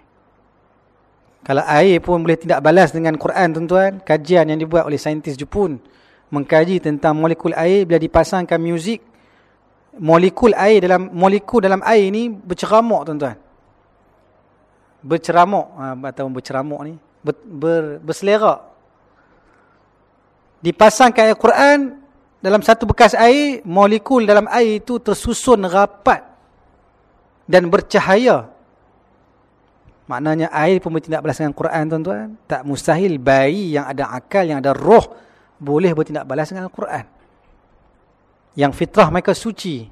Speaker 1: Kalau air pun boleh tidak balas dengan Quran tuan-tuan, kajian yang dibuat oleh saintis Jepun mengkaji tentang molekul air bila dipasangkan muzik, molekul air dalam molekul dalam air ini berceramuk tuan-tuan. Berceramuk ha, atau berceramuk ni, ber, ber, berselera. Dipasangkan ayat Quran dalam satu bekas air, molekul dalam air itu tersusun rapat dan bercahaya Maknanya air pun bertindak balas dengan Quran tuan-tuan. Tak mustahil bayi yang ada akal, yang ada roh boleh bertindak balas dengan Al-Quran. Yang fitrah mereka suci.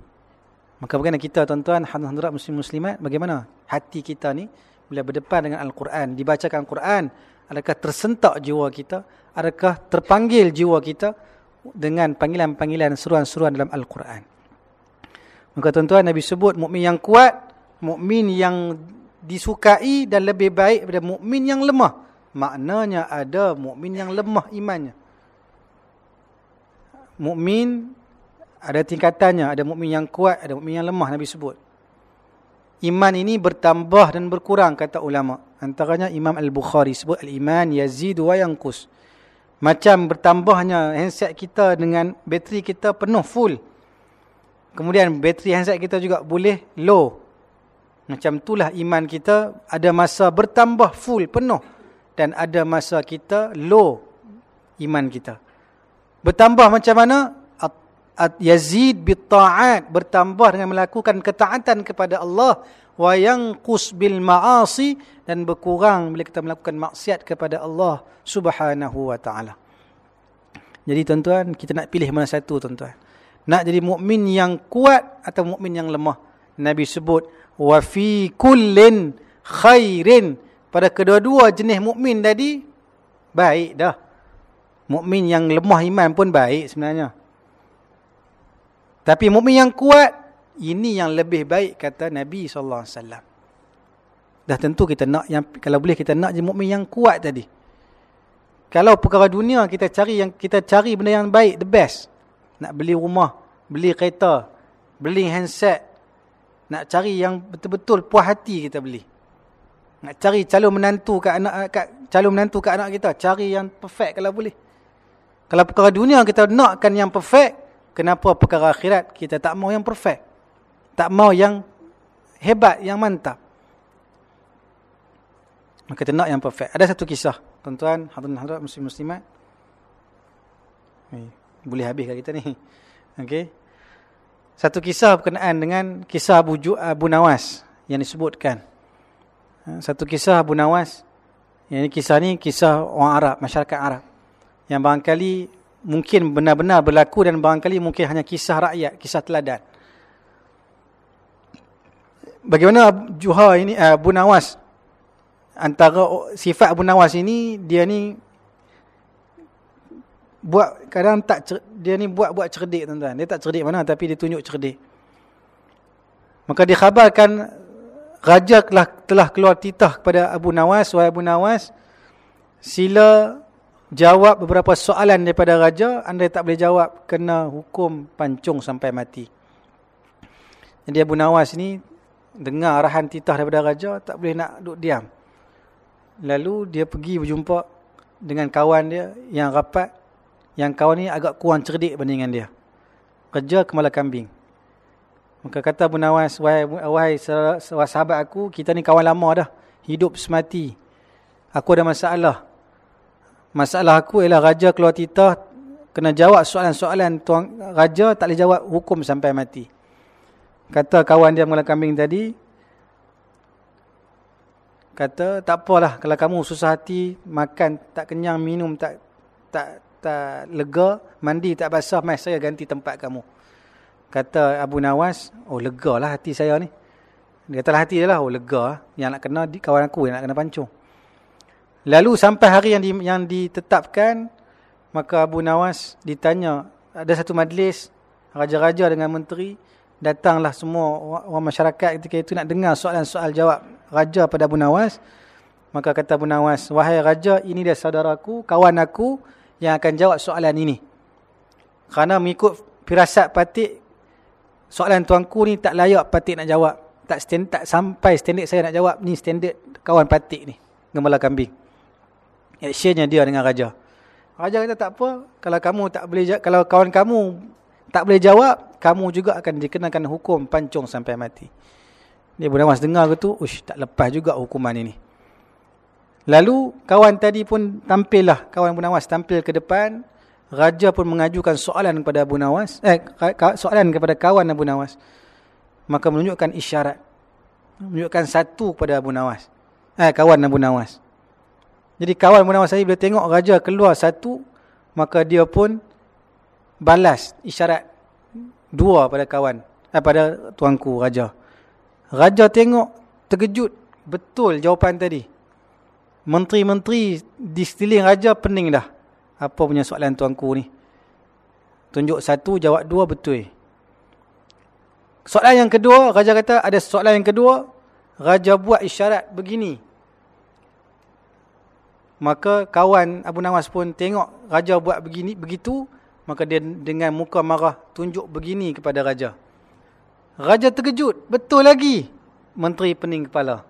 Speaker 1: Maka bagaimana kita tuan-tuan, alhamdulillah muslim-muslimat, bagaimana hati kita ni bila berdepan dengan Al-Quran, dibacakan Al-Quran, adakah tersentak jiwa kita, adakah terpanggil jiwa kita dengan panggilan-panggilan seruan-seruan dalam Al-Quran. Maka tuan-tuan Nabi sebut mukmin yang kuat, mukmin yang disukai dan lebih baik daripada mukmin yang lemah. Maknanya ada mukmin yang lemah imannya. Mukmin ada tingkatannya, ada mukmin yang kuat, ada mukmin yang lemah Nabi sebut. Iman ini bertambah dan berkurang kata ulama. Antaranya Imam Al-Bukhari sebut al-iman yazid wa yanqus. Macam bertambahnya handset kita dengan bateri kita penuh full. Kemudian bateri handset kita juga boleh low. Macam itulah iman kita ada masa bertambah full penuh dan ada masa kita low iman kita. Bertambah macam mana? Yazid bit taat bertambah dengan melakukan ketaatan kepada Allah wa yanqus bil ma'asi dan berkurang bila kita melakukan maksiat kepada Allah Subhanahu wa taala. Jadi tuan-tuan, kita nak pilih mana satu tuan-tuan? Nak jadi mukmin yang kuat atau mukmin yang lemah? Nabi sebut wa fi kullin khairin pada kedua-dua jenis mukmin tadi baik dah mukmin yang lemah iman pun baik sebenarnya tapi mukmin yang kuat ini yang lebih baik kata Nabi sallallahu alaihi wasallam dah tentu kita nak yang kalau boleh kita nak je mukmin yang kuat tadi kalau perkara dunia kita cari yang kita cari benda yang baik the best nak beli rumah beli kereta beli handset nak cari yang betul-betul puas hati kita beli. Nak cari calon menantu kat anak kat calon menantu kat anak kita, cari yang perfect kalau boleh. Kalau perkara dunia kita nakkan yang perfect, kenapa perkara akhirat kita tak mau yang perfect? Tak mau yang hebat, yang mantap. Maka ternak yang perfect. Ada satu kisah. Tuan-tuan, hadirin-hadirat muslim-muslimat. Boleh habis kita ni. Okey. Satu kisah berkenaan dengan kisah Abu, Ju, Abu Nawas yang disebutkan. Ha, satu kisah Abu Nawas. Yang ini kisah ni kisah orang Arab, masyarakat Arab. Yang barangkali mungkin benar-benar berlaku dan barangkali mungkin hanya kisah rakyat, kisah teladan. Bagaimana Juha ini uh, Abu Nawas antara sifat Abu Nawas ini dia ni buat kadang tak dia ni buat buat cerdik tuan-tuan. Dia tak cerdik mana tapi dia tunjuk cerdik. Maka dikhabarkan raja telah keluar titah kepada Abu Nawas, wahai Abu Nawas, sila jawab beberapa soalan daripada raja, anda tak boleh jawab kena hukum pancung sampai mati. Jadi Abu Nawas ni dengar arahan titah daripada raja, tak boleh nak duduk diam. Lalu dia pergi berjumpa dengan kawan dia yang rapat yang kawan ni agak kurang cerdik bandingan dia. Kerja kemala kambing. Maka kata Abu Nawas, wahai, wahai sahabat aku, kita ni kawan lama dah. Hidup semati. Aku ada masalah. Masalah aku ialah raja keluar titah, kena jawab soalan-soalan tuan raja, tak boleh jawab hukum sampai mati. Kata kawan dia mengalah kambing tadi, kata tak apalah kalau kamu susah hati, makan tak kenyang, minum tak tak tak lega, mandi tak basah, mai saya ganti tempat kamu. Kata Abu Nawas, oh lega lah hati saya ni. Dia katalah hati dia lah, oh lega lah. Yang nak kena kawan aku yang nak kena pancung. Lalu sampai hari yang, di, yang ditetapkan, maka Abu Nawas ditanya, ada satu majlis, raja-raja dengan menteri, datanglah semua orang masyarakat ketika itu nak dengar soalan-soal jawab raja pada Abu Nawas. Maka kata Abu Nawas, wahai raja, ini dia saudaraku, kawan aku, yang akan jawab soalan ini. Kerana mengikut firasat patik, soalan tuanku ni tak layak patik nak jawab. Tak stand, tak sampai standard saya nak jawab. Ni standard kawan patik ni. Gembala kambing. Actionnya dia dengan raja. Raja kata tak apa. Kalau kamu tak boleh kalau kawan kamu tak boleh jawab, kamu juga akan dikenakan hukum pancung sampai mati. Dia pun mas dengar ke tu, ush, tak lepas juga hukuman ini. Lalu kawan tadi pun tampil lah, kawan Abu Nawas tampil ke depan. Raja pun mengajukan soalan kepada Abu Nawas, eh soalan kepada kawan Abu Nawas. Maka menunjukkan isyarat. Menunjukkan satu kepada Abu Nawas. Eh kawan Abu Nawas. Jadi kawan Nawas tadi bila tengok raja keluar satu, maka dia pun balas isyarat dua pada kawan, eh, pada tuanku raja. Raja tengok terkejut betul jawapan tadi. Menteri-menteri di sekeliling raja pening dah. Apa punya soalan tuanku ni? Tunjuk satu, jawab dua, betul. Soalan yang kedua, raja kata ada soalan yang kedua. Raja buat isyarat begini. Maka kawan Abu Nawas pun tengok raja buat begini begitu. Maka dia dengan muka marah tunjuk begini kepada raja. Raja terkejut. Betul lagi. Menteri pening kepala.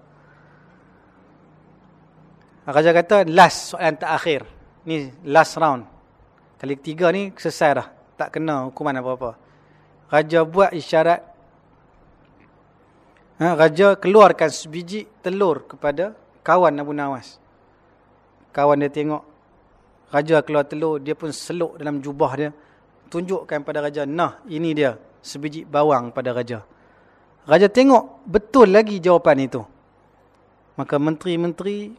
Speaker 1: Raja kata last soalan terakhir. Ni last round. Kali ketiga ni selesai dah. Tak kena hukuman apa-apa. Raja buat isyarat. Ha, Raja keluarkan sebiji telur kepada kawan Abu Nawas. Kawan dia tengok. Raja keluar telur. Dia pun seluk dalam jubah dia. Tunjukkan pada Raja. Nah ini dia. Sebiji bawang pada Raja. Raja tengok betul lagi jawapan itu. Maka menteri-menteri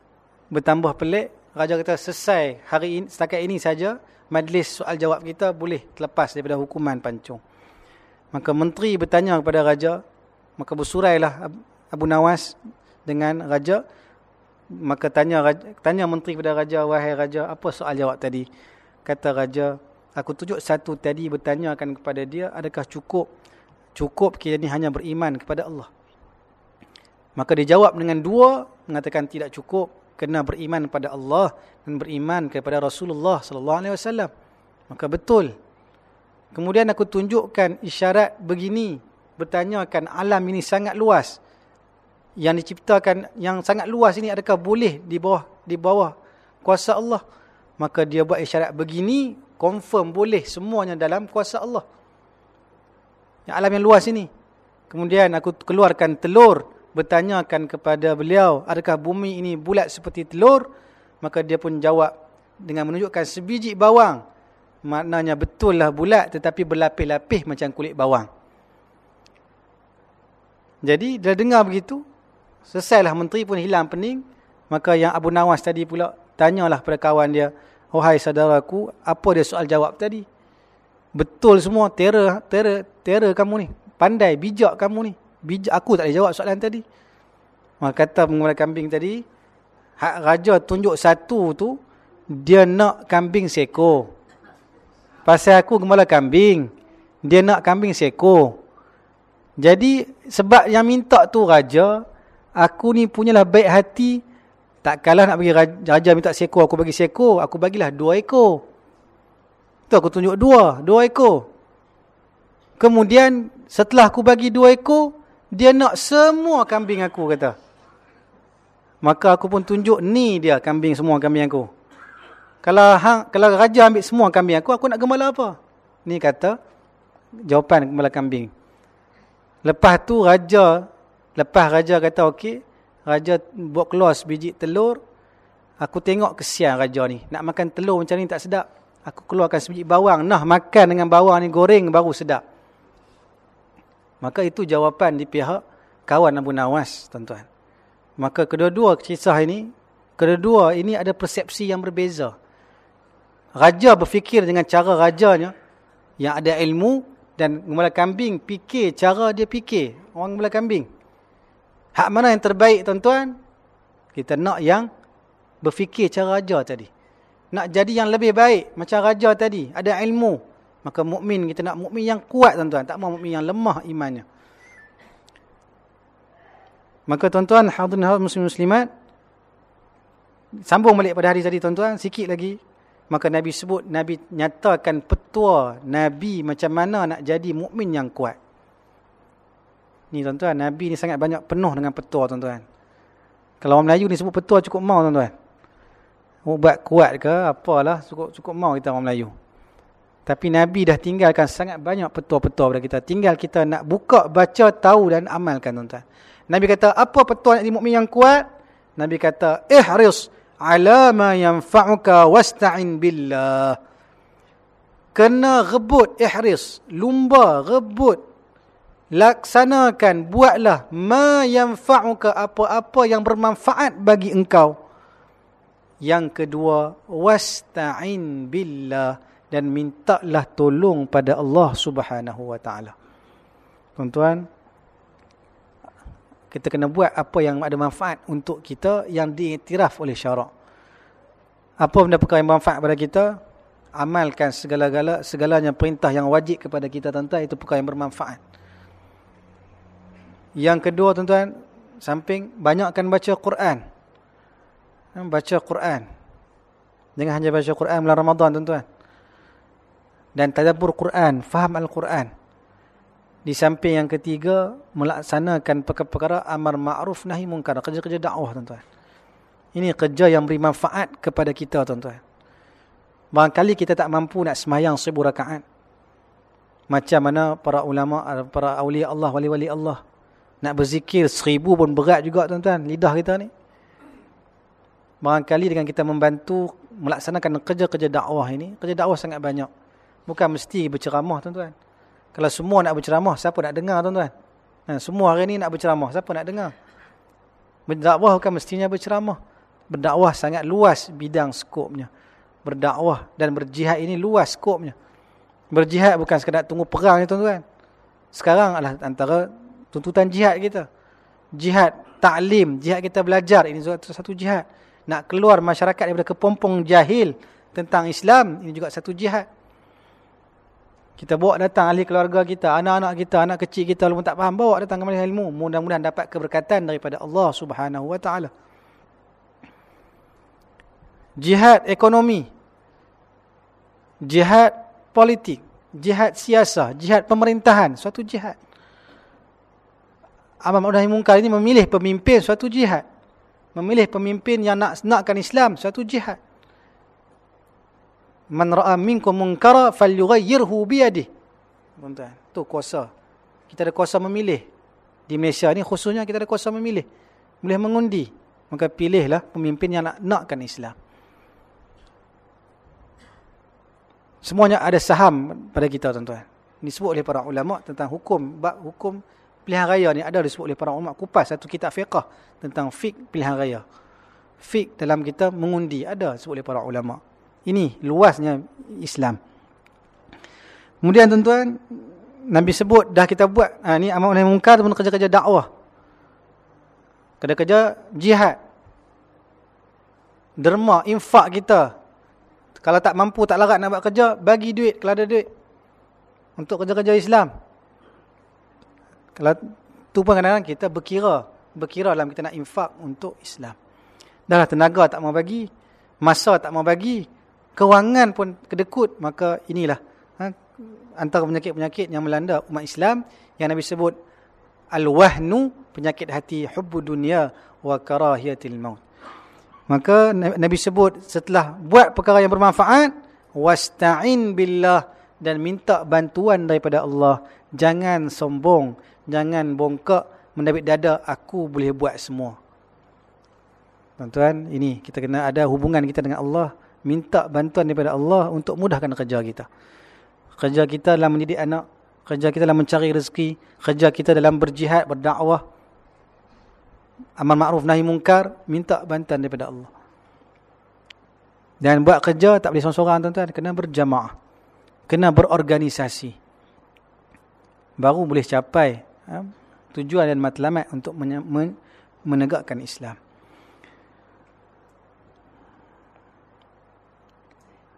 Speaker 1: bertambah pelik. Raja kata selesai hari ini, setakat ini saja majlis soal jawab kita boleh terlepas daripada hukuman pancung. Maka menteri bertanya kepada raja, maka bersurailah Abu Nawas dengan raja. Maka tanya tanya menteri kepada raja, wahai raja, apa soal jawab tadi? Kata raja, aku tunjuk satu tadi bertanyakan kepada dia, adakah cukup cukup kita ni hanya beriman kepada Allah? Maka dia jawab dengan dua, mengatakan tidak cukup kena beriman kepada Allah dan beriman kepada Rasulullah sallallahu alaihi wasallam. Maka betul. Kemudian aku tunjukkan isyarat begini, bertanyakan alam ini sangat luas. Yang diciptakan yang sangat luas ini adakah boleh di bawah di bawah kuasa Allah? Maka dia buat isyarat begini, confirm boleh semuanya dalam kuasa Allah. Yang alam yang luas ini. Kemudian aku keluarkan telur bertanyakan kepada beliau, adakah bumi ini bulat seperti telur? Maka dia pun jawab dengan menunjukkan sebiji bawang. Maknanya betul lah bulat tetapi berlapis-lapis macam kulit bawang. Jadi dia dengar begitu, selesailah menteri pun hilang pening. Maka yang Abu Nawas tadi pula tanyalah pada kawan dia, Wahai saudaraku, apa dia soal jawab tadi? Betul semua, terror, terror, terror kamu ni. Pandai, bijak kamu ni bijak aku tak boleh jawab soalan tadi. Maka kata pengembala kambing tadi, hak raja tunjuk satu tu, dia nak kambing seko. Pasal aku gembala kambing, dia nak kambing seko. Jadi sebab yang minta tu raja, aku ni punyalah baik hati, tak kalah nak bagi raja, raja minta seko, aku bagi seko, aku bagilah dua ekor. Tu aku tunjuk dua, dua ekor. Kemudian setelah aku bagi dua ekor, dia nak semua kambing aku kata. Maka aku pun tunjuk ni dia kambing semua kambing aku. Kalau hang, kalau raja ambil semua kambing aku, aku nak gembala apa? Ni kata jawapan gembala kambing. Lepas tu raja, lepas raja kata okey, raja buat keluar sebiji telur, aku tengok kesian raja ni. Nak makan telur macam ni tak sedap. Aku keluarkan sebiji bawang, nah makan dengan bawang ni goreng baru sedap. Maka itu jawapan di pihak kawan Abu Nawas, tuan-tuan. Maka kedua-dua kisah ini, kedua-dua ini ada persepsi yang berbeza. Raja berfikir dengan cara rajanya yang ada ilmu dan gembala kambing fikir cara dia fikir. Orang gembala kambing. Hak mana yang terbaik, tuan-tuan? Kita nak yang berfikir cara raja tadi. Nak jadi yang lebih baik macam raja tadi, ada ilmu. Maka mukmin kita nak mukmin yang kuat tuan-tuan, tak mau mukmin yang lemah imannya. Maka tuan-tuan, hadirin hadirat muslim muslimat, sambung balik pada hari tadi tuan-tuan, sikit lagi. Maka Nabi sebut, Nabi nyatakan petua Nabi macam mana nak jadi mukmin yang kuat. Ni tuan-tuan, Nabi ni sangat banyak penuh dengan petua tuan-tuan. Kalau orang Melayu ni sebut petua cukup mau tuan-tuan. Buat kuat ke apalah, cukup cukup mau kita orang Melayu. Tapi Nabi dah tinggalkan sangat banyak petua-petua pada kita. Tinggal kita nak buka, baca, tahu dan amalkan tuan-tuan. Nabi kata, apa petua nak jadi mukmin yang kuat? Nabi kata, ihris ala ma yanfa'uka wasta'in billah. Kena rebut, ihris, lumba, rebut. Laksanakan, buatlah ma yanfa'uka apa-apa yang bermanfaat bagi engkau. Yang kedua, wasta'in billah dan mintalah tolong pada Allah Subhanahu wa taala. Tuan-tuan, kita kena buat apa yang ada manfaat untuk kita yang diiktiraf oleh syarak. Apa benda perkara yang bermanfaat pada kita? Amalkan segala-gala segalanya perintah yang wajib kepada kita tuan-tuan itu perkara yang bermanfaat. Yang kedua tuan-tuan, samping banyakkan baca Quran. Baca Quran. Jangan hanya baca Quran bulan Ramadan tuan-tuan dan tadabbur Quran, faham Al-Quran. Di samping yang ketiga, melaksanakan perkara-perkara amar ma'ruf nahi munkar, kerja-kerja dakwah tuan-tuan. Ini kerja yang beri manfaat kepada kita tuan-tuan. Barangkali kita tak mampu nak semayang seribu rakaat. Macam mana para ulama, para awliya Allah, wali-wali Allah. Nak berzikir seribu pun berat juga tuan-tuan, lidah kita ni. Barangkali dengan kita membantu melaksanakan kerja-kerja dakwah ini, kerja dakwah sangat banyak. Bukan mesti berceramah tuan-tuan. Kalau semua nak berceramah, siapa nak dengar tuan-tuan? Ha, semua hari ni nak berceramah, siapa nak dengar? Berdakwah bukan mestinya berceramah. Berdakwah sangat luas bidang skopnya. Berdakwah dan berjihad ini luas skopnya. Berjihad bukan sekadar tunggu perang ni tuan-tuan. Sekarang adalah antara tuntutan jihad kita. Jihad taklim, jihad kita belajar. Ini juga satu jihad. Nak keluar masyarakat daripada kepompong jahil tentang Islam, ini juga satu jihad. Kita bawa datang ahli keluarga kita, anak-anak kita, anak kecil kita walaupun tak faham, bawa datang ke ilmu. Mudah-mudahan dapat keberkatan daripada Allah Subhanahu wa taala. Jihad ekonomi. Jihad politik, jihad siasa, jihad pemerintahan, suatu jihad. Amar ma'ruf nahi munkar ini memilih pemimpin suatu jihad. Memilih pemimpin yang nak nakkan Islam suatu jihad man ra'a minkum munkara falyughayyirhu bi yadihi. Tuan-tuan, tu kuasa. Kita ada kuasa memilih Di Malaysia ni khususnya kita ada kuasa memilih. Boleh mengundi. Maka pilihlah pemimpin yang nak nakkan Islam. Semuanya ada saham pada kita tuan-tuan. Disebut oleh para ulama tentang hukum. Bab hukum pilihan raya ni ada disebut oleh para ulama. Kupas satu kitab fiqah tentang fiqh pilihan raya. Fiqh dalam kita mengundi. Ada disebut oleh para ulama. Ini luasnya Islam. Kemudian tuan-tuan, Nabi sebut dah kita buat ha, ni amal nahi mungkar pun kerja-kerja dakwah. Kerja-kerja jihad. Derma, infak kita. Kalau tak mampu, tak larat nak buat kerja, bagi duit kalau ada duit. Untuk kerja-kerja Islam. Kalau tu pun kadang-kadang kita berkira. Berkira dalam kita nak infak untuk Islam. Dah lah tenaga tak mau bagi. Masa tak mau bagi. Kewangan pun kedekut. Maka inilah antara penyakit-penyakit yang melanda umat Islam yang Nabi sebut al-wahnu penyakit hati hubbu dunia wa karahiyatil maut. Maka Nabi sebut setelah buat perkara yang bermanfaat wasta'in billah dan minta bantuan daripada Allah. Jangan sombong, jangan bongkak mendabik dada aku boleh buat semua. Tuan-tuan, ini kita kena ada hubungan kita dengan Allah, minta bantuan daripada Allah untuk mudahkan kerja kita kerja kita dalam mendidik anak, kerja kita dalam mencari rezeki, kerja kita dalam berjihad, berdakwah, amal ma'ruf nahi mungkar, minta bantuan daripada Allah. Dan buat kerja tak boleh seorang-seorang tuan-tuan, kena berjamaah. Kena berorganisasi. Baru boleh capai tujuan dan matlamat untuk menegakkan Islam.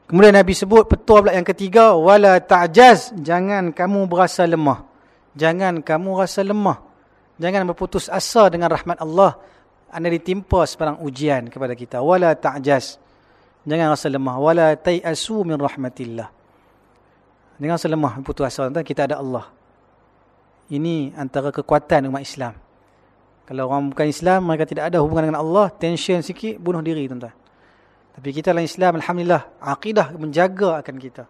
Speaker 1: Kemudian Nabi sebut petua pula yang ketiga wala ta'jaz jangan kamu berasa lemah. Jangan kamu rasa lemah. Jangan berputus asa dengan rahmat Allah. Anda ditimpa sebarang ujian kepada kita. Wala ta'jaz. Jangan rasa lemah. Wala tai'asu min rahmatillah. Jangan rasa lemah, berputus asa. Kita ada Allah. Ini antara kekuatan umat Islam. Kalau orang bukan Islam, mereka tidak ada hubungan dengan Allah, tension sikit, bunuh diri tuan-tuan. Tapi kita dalam Islam, Alhamdulillah, akidah menjaga akan kita.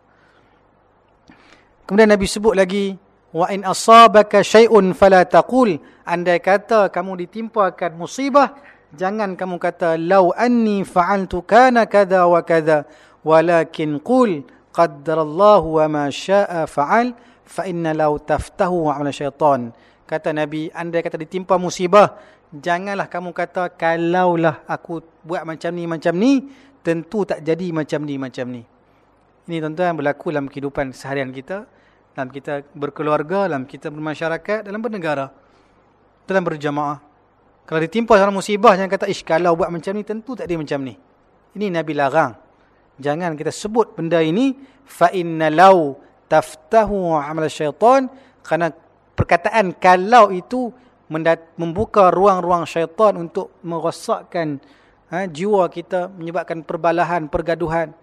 Speaker 1: Kemudian Nabi sebut lagi, Wa in asabaka syai'un fala taqul. Andai kata kamu ditimpakan musibah, jangan kamu kata, Lau anni fa'altu kana kada wa kada. Walakin qul, Qaddarallahu wa ma sya'a fa'al, fa inna lau taftahu wa'ala syaitan. Kata Nabi, andai kata ditimpa musibah, janganlah kamu kata, kalaulah aku buat macam ni, macam ni, tentu tak jadi macam ni macam ni. Ini tuan-tuan berlaku dalam kehidupan seharian kita, dalam kita berkeluarga, dalam kita bermasyarakat, dalam bernegara, dalam berjamaah. Kalau ditimpa seorang musibah jangan kata ish kalau buat macam ni tentu tak dia macam ni. Ini Nabi larang. Jangan kita sebut benda ini fa inna law taftahu amal syaitan kerana perkataan kalau itu membuka ruang-ruang syaitan untuk merosakkan ha, jiwa kita menyebabkan perbalahan, pergaduhan.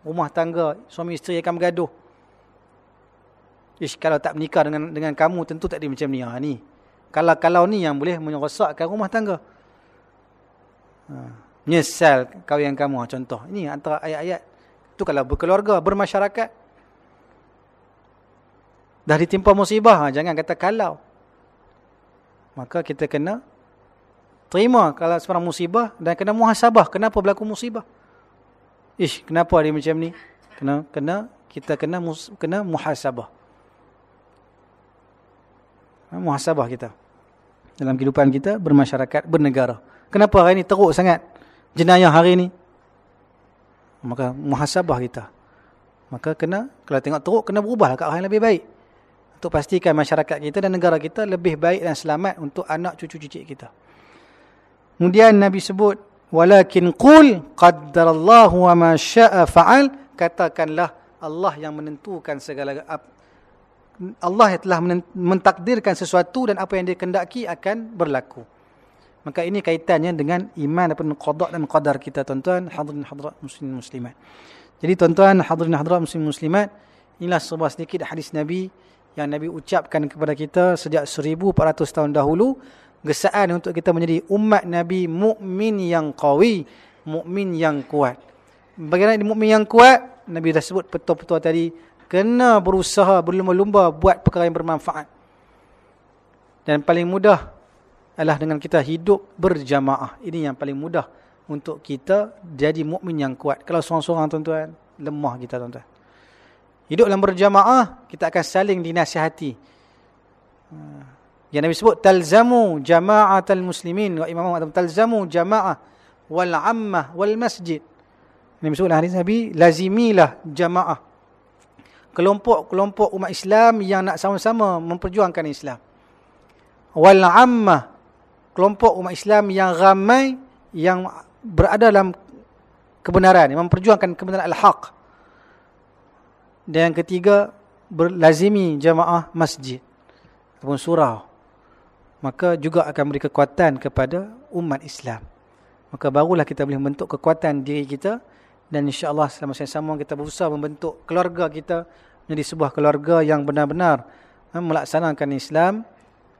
Speaker 1: Rumah tangga, suami isteri akan bergaduh. Ish, kalau tak menikah dengan dengan kamu, tentu tak ada macam ni. Ha, ni. Kalau-kalau ni yang boleh menyerosakkan rumah tangga. Ha, menyesal kahwin kamu, ha, contoh. Ini antara ayat-ayat. Itu kalau berkeluarga, bermasyarakat. Dah ditimpa musibah, ha, jangan kata kalau. Maka kita kena terima kalau sebarang musibah dan kena muhasabah kenapa berlaku musibah. Ish kenapa dia macam ni? Kena kena kita kena mus, kena muhasabah. Ha, muhasabah kita dalam kehidupan kita bermasyarakat bernegara. Kenapa hari ini teruk sangat jenayah hari ini maka muhasabah kita. Maka kena kalau tengok teruk kena berubah ke arah yang lebih baik untuk pastikan masyarakat kita dan negara kita lebih baik dan selamat untuk anak cucu-cucu kita. Kemudian Nabi sebut walakin qul qaddarallahu wa ma syaa fa'al katakanlah Allah yang menentukan segala Allah yang telah mentakdirkan sesuatu dan apa yang dia kehendaki akan berlaku. Maka ini kaitannya dengan iman dan qada dan qadar kita tuan-tuan hadirin hadirat muslimin muslimat. Jadi tuan-tuan hadirin hadirat muslimin muslimat inilah sebuah sedikit hadis Nabi yang Nabi ucapkan kepada kita sejak 1400 tahun dahulu gesaan untuk kita menjadi umat Nabi mukmin yang qawi, mukmin yang kuat. Bagaimana mukmin yang kuat? Nabi dah sebut betul-betul tadi, kena berusaha berlumba-lumba buat perkara yang bermanfaat. Dan paling mudah adalah dengan kita hidup berjamaah. Ini yang paling mudah untuk kita jadi mukmin yang kuat. Kalau seorang-seorang tuan-tuan, lemah kita tuan-tuan. Hidup dalam berjamaah, kita akan saling dinasihati. Ha. Yang Nabi sebut, talzamu jama'atal muslimin. Wa imam Muhammad talzamu jama'ah wal ammah wal masjid. Nabi sebut hadis Nabi, lazimilah jamaah. Kelompok-kelompok umat Islam yang nak sama-sama memperjuangkan Islam. Wal ammah kelompok umat Islam yang ramai yang berada dalam kebenaran, yang memperjuangkan kebenaran al-haq. Dan yang ketiga, berlazimi jamaah masjid ataupun surau. Maka juga akan beri kekuatan kepada umat Islam. Maka barulah kita boleh membentuk kekuatan diri kita dan insya-Allah sama-sama kita berusaha membentuk keluarga kita menjadi sebuah keluarga yang benar-benar ha, melaksanakan Islam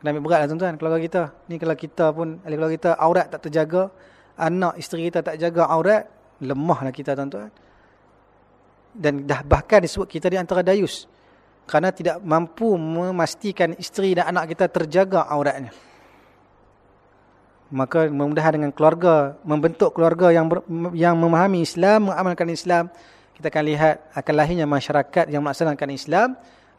Speaker 1: Kena ambil berat lah tuan-tuan keluarga kita. Ni kalau kita pun, ahli keluarga kita aurat tak terjaga, anak isteri kita tak jaga aurat, lemahlah kita tuan-tuan. Dan dah bahkan disebut kita di antara dayus. Kerana tidak mampu memastikan isteri dan anak kita terjaga auratnya. Maka mudah-mudahan dengan keluarga, membentuk keluarga yang ber, yang memahami Islam, mengamalkan Islam, kita akan lihat akan lahirnya masyarakat yang melaksanakan Islam,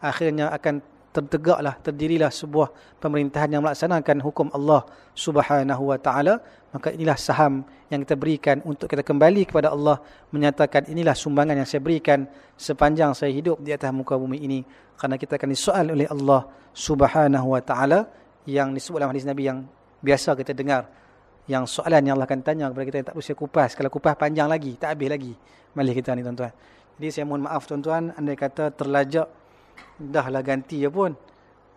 Speaker 1: akhirnya akan tertegaklah terdirilah sebuah pemerintahan yang melaksanakan hukum Allah Subhanahu wa taala maka inilah saham yang kita berikan untuk kita kembali kepada Allah menyatakan inilah sumbangan yang saya berikan sepanjang saya hidup di atas muka bumi ini. Kerana kita akan disoal oleh Allah Subhanahu wa taala yang disebut dalam hadis Nabi yang biasa kita dengar yang soalan yang Allah akan tanya kepada kita yang tak usah kupas. Kalau kupas panjang lagi tak habis lagi. Malih kita ni tuan-tuan. Jadi saya mohon maaf tuan-tuan andai kata terlajak dah lah ganti je pun.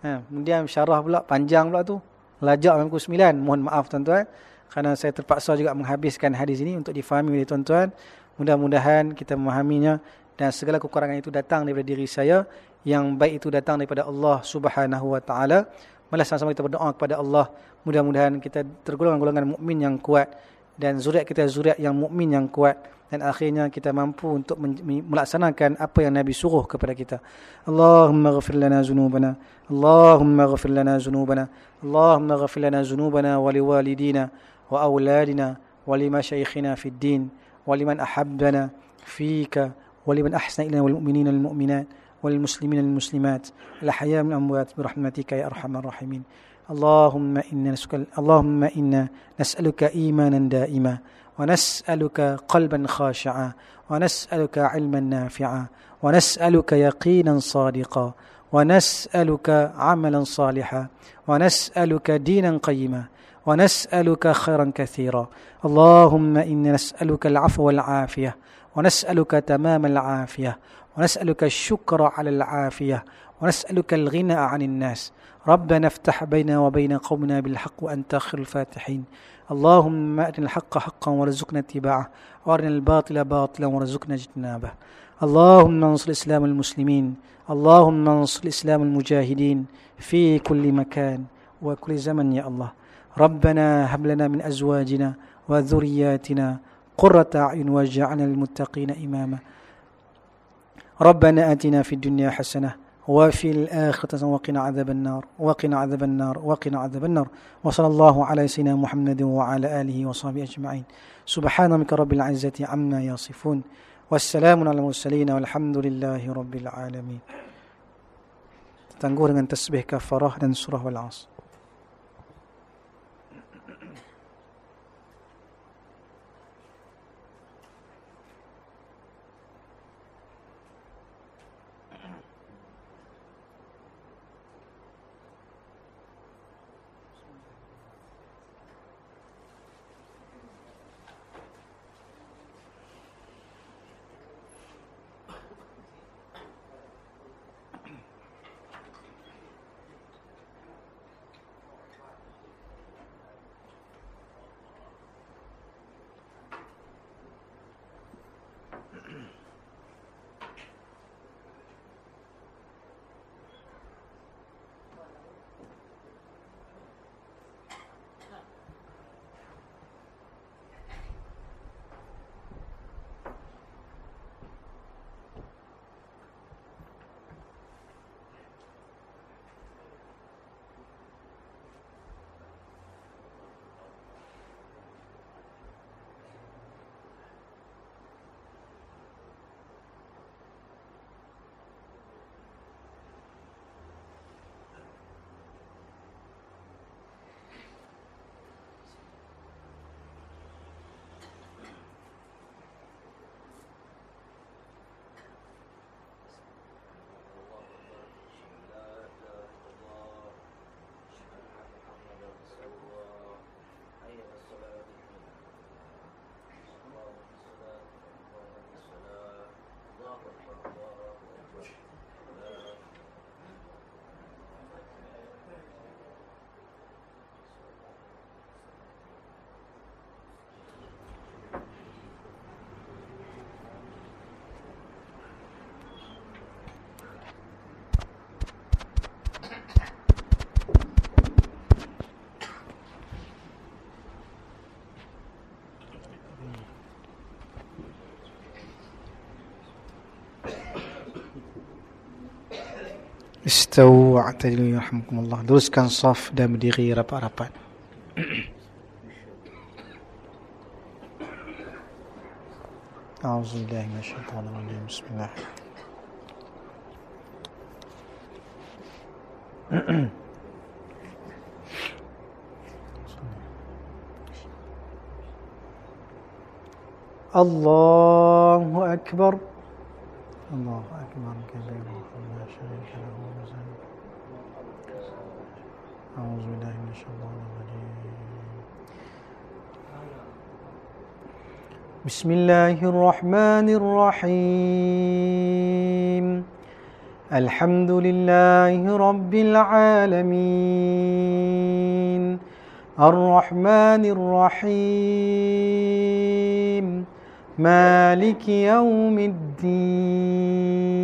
Speaker 1: Ha, kemudian syarah pula, panjang pula tu. Lajak pukul 9. Mohon maaf tuan-tuan. Kerana saya terpaksa juga menghabiskan hadis ini untuk difahami oleh tuan-tuan. Mudah-mudahan kita memahaminya. Dan segala kekurangan itu datang daripada diri saya. Yang baik itu datang daripada Allah subhanahu wa ta'ala. Malah sama-sama kita berdoa kepada Allah. Mudah-mudahan kita tergolongan golongan mukmin yang kuat. Dan zuriat kita zuriat yang mukmin yang kuat dan akhirnya kita mampu untuk melaksanakan apa yang Nabi suruh kepada kita. Allahumma ghafir lana zunubana. Allahumma ghafir lana zunubana. Allahumma ghafir lana zunubana wa liwalidina wa awladina wa limashayikhina fid din wa liman ahabbana fika wa liman ahsana ilana wal mu'minina wal mu'minat wal muslimina wal muslimat al ahya min amwat bi rahmatika ya arhamar rahimin. اللهم إنا نسألك اللهم إنا نسألك إيمانا دائما ونسألك قلبا خاشعا ونسألك علما نافعا ونسألك يقينا صادقا ونسألك عملا صالحا ونسألك دينا قيما ونسألك خيرا كثيرا. اللهم إنا نسألك العفو والعافية ونسألك تمام العافية ونسألك الشكر على العافية ونسألك الغنى عن الناس ربنا افتح بيننا وبين قومنا بالحق وأنت خير الفاتحين. اللهم أرنا الحق حقا وارزقنا اتباعه وأرنا الباطل باطلا وارزقنا اجتنابه. اللهم انصر الإسلام المسلمين اللهم انصر الإسلام المجاهدين في كل مكان وكل زمن يا الله. ربنا هب لنا من أزواجنا وذرياتنا قرة أعين واجعلنا للمتقين إماما. ربنا آتنا في الدنيا حسنة وفي الآخرة وقنا عذاب النار وقنا عذاب النار وقنا عذاب النار. وصلى الله على سيدنا محمد وعلى آله وصحبه أجمعين. سبحان ربك رب العزة عما يصفون. والسلام على المرسلين والحمد لله رب العالمين. Tangguh dengan tasbih kafarah dan surah استو واعتدلوا يرحمكم الله. دروس كان صف دم دي غير رب أعوذ بالله من الشيطان الرجيم. بسم الله. الله أكبر. كبيرا لا شريك له وزن. أعوذ بالله من الشيطان الرجيم. بسم الله الرحمن الرحيم. الحمد لله رب العالمين. الرحمن الرحيم. مالك يوم الدين.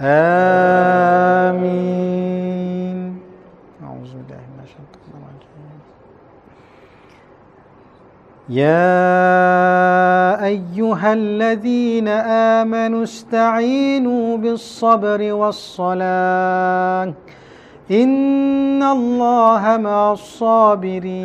Speaker 1: آمين. أعوذ بالله من الشيطان الرجيم. يا أيها الذين آمنوا استعينوا بالصبر والصلاة. إن الله مع الصابرين.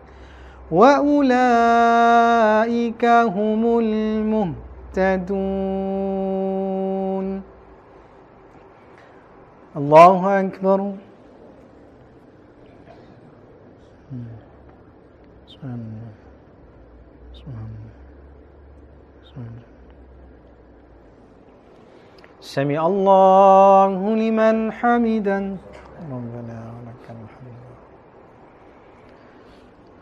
Speaker 1: وأولئك هم المهتدون الله أكبر. سمع الله لمن حمدا. ربنا ولك الحمد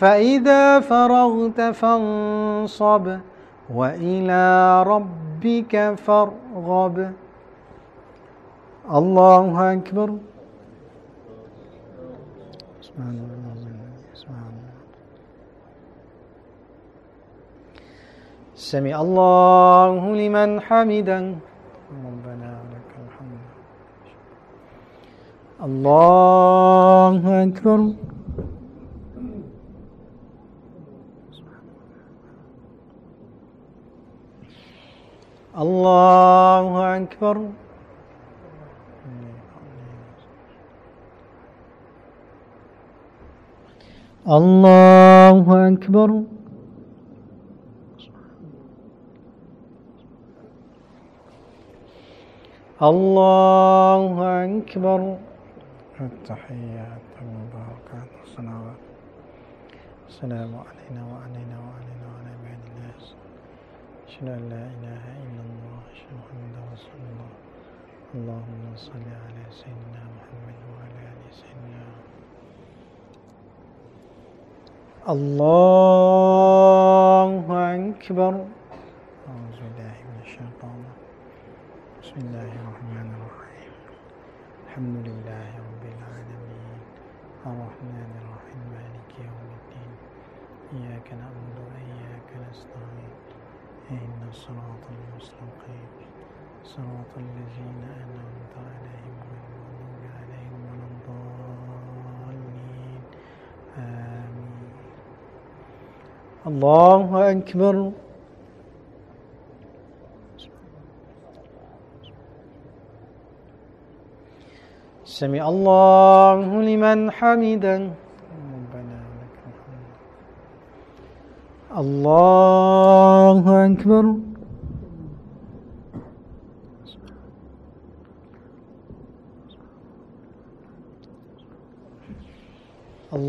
Speaker 1: فإذا فرغت فانصب وإلى ربك فارغب. الله أكبر. سمع الله لمن حمدا ربنا لك الحمد. الله أكبر. الله أكبر. الله أكبر. الله أكبر. التحيات المباركات والصلوات. السلام علينا وعلينا وعلينا وعلى عباد الله. أشهد أن لا إله إلا الله أشهد محمد رسول الله اللهم صل على سيدنا محمد وعلى آل سيدنا. الله أكبر. أعوذ بالله من الشيطان. بسم الله الرحمن الرحيم. الحمد لله رب العالمين. الرحمن الرحيم. مالك يوم الدين. إياك نعبد وإياك نستعين. إن الصراط المستقيم. صراط الذين أنعمت عليهم غير المغضوب عليهم ولا الضالين. آمين. الله أكبر. سمع الله لمن حمدا ربنا لك الحمد. الله أكبر.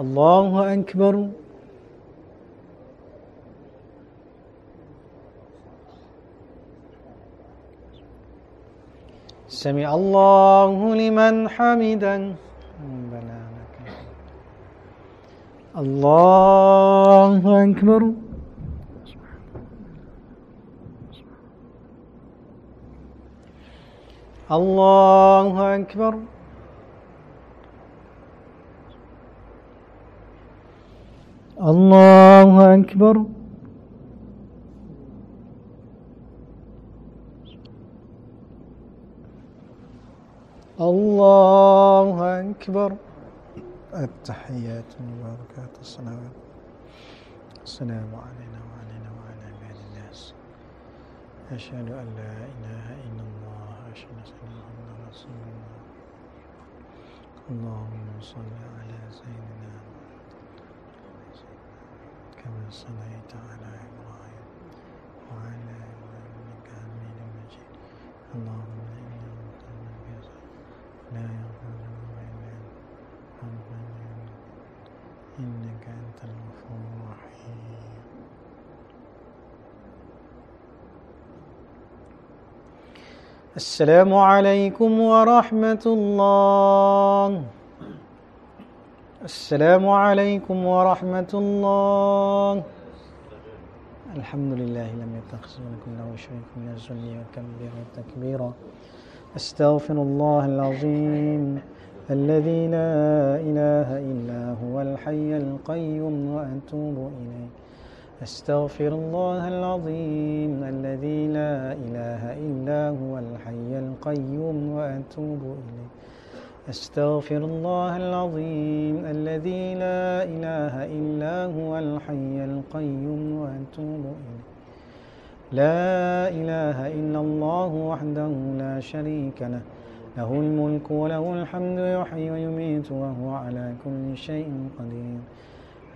Speaker 1: الله أكبر. سمع الله لمن حمدا. الله أكبر. الله أكبر. الله أكبر. الله أكبر. التحيات المباركات الصلوات السلام علينا وعلينا وعلى عباد الناس. أشهد أن لا إله إلا الله. أشهد أن محمدا رسول الله. اللهم صل على سيدنا كما صليت على إبراهيم وعلى آل إنك حميد مجيد. اللهم إنا نسألك بيسر لا يغفر ذنوب إلا أنت إنك أنت الغفور الرحيم. السلام عليكم ورحمة الله. السلام عليكم ورحمة الله. الحمد لله لم يتخذ شريك من الذل وكبره تكبيرا أستغفر الله العظيم الذي لا إله إلا هو الحي القيوم وأتوب إليه. أستغفر الله العظيم الذي لا إله إلا هو الحي القيوم وأتوب إليه. أستغفر الله العظيم الذي لا إله إلا هو الحي القيوم وأتوب إليه. لا إله إلا الله وحده لا شريك له. له الملك وله الحمد يحيي ويميت وهو على كل شيء قدير.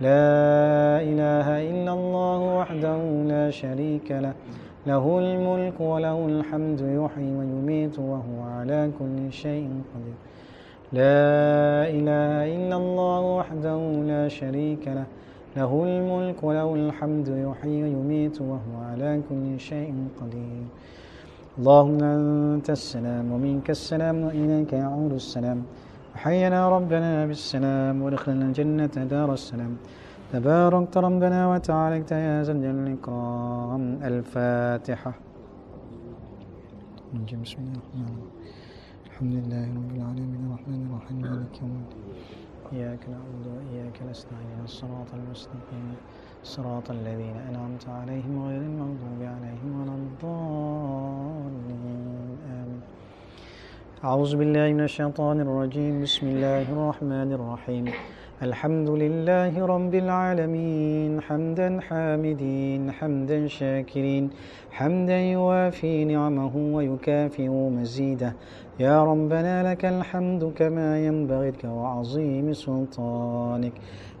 Speaker 1: لا إله إلا الله وحده لا شريك له. له الملك وله الحمد يحيي ويميت وهو على كل شيء قدير. لا إله إلا الله وحده لا شريك له. له الملك وله الحمد يحيي ويميت وهو على كل شيء قدير. اللهم أنت السلام ومنك السلام وإليك يعود السلام. وحينا ربنا بالسلام وادخلنا الجنة دار السلام. تباركت ربنا وتعالكت يا ذا الجلال الإكرام الفاتحة. بسم الله الرحمن. الرحيم الحمد لله رب العالمين الرحمن الرحيم مالك يوم الدين. إياك نعبد وإياك نستعين الصراط المستقيم صراط الذين أنعمت عليهم غير المغضوب عليهم ولا الضالين. آمين. أعوذ بالله من الشيطان الرجيم. بسم الله الرحمن الرحيم. الحمد لله رب العالمين حمدا حامدين حمدا شاكرين حمدا يوافي نعمه ويكافئ مزيده. يا ربنا لك الحمد كما ينبغي لك وعظيم سلطانك.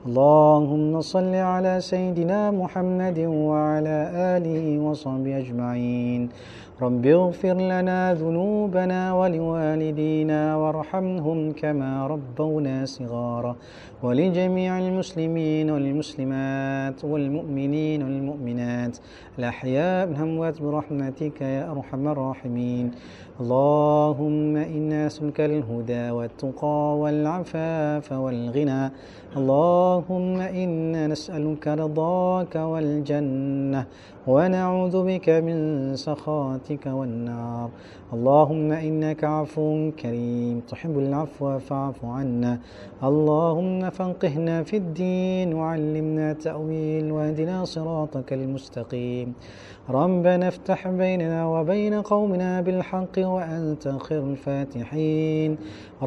Speaker 1: اللهم صل على سيدنا محمد وعلى آله وصحبه أجمعين. رب اغفر لنا ذنوبنا ولوالدينا وارحمهم كما ربونا صغارا. ولجميع المسلمين والمسلمات والمؤمنين والمؤمنات. الأحياء الأموات برحمتك يا أرحم الراحمين. اللهم إنا نسألك الهدى والتقى والعفاف والغنى. اللهم إنا نسألك رضاك والجنة ونعوذ بك من سخاتك والنار. اللهم إنك عفو كريم. تحب العفو فاعف عنا. اللهم فانقهنا في الدين وعلمنا تأويل واهدنا صراطك المستقيم. ربنا افتح بيننا وبين قومنا بالحق وأنت خير الفاتحين.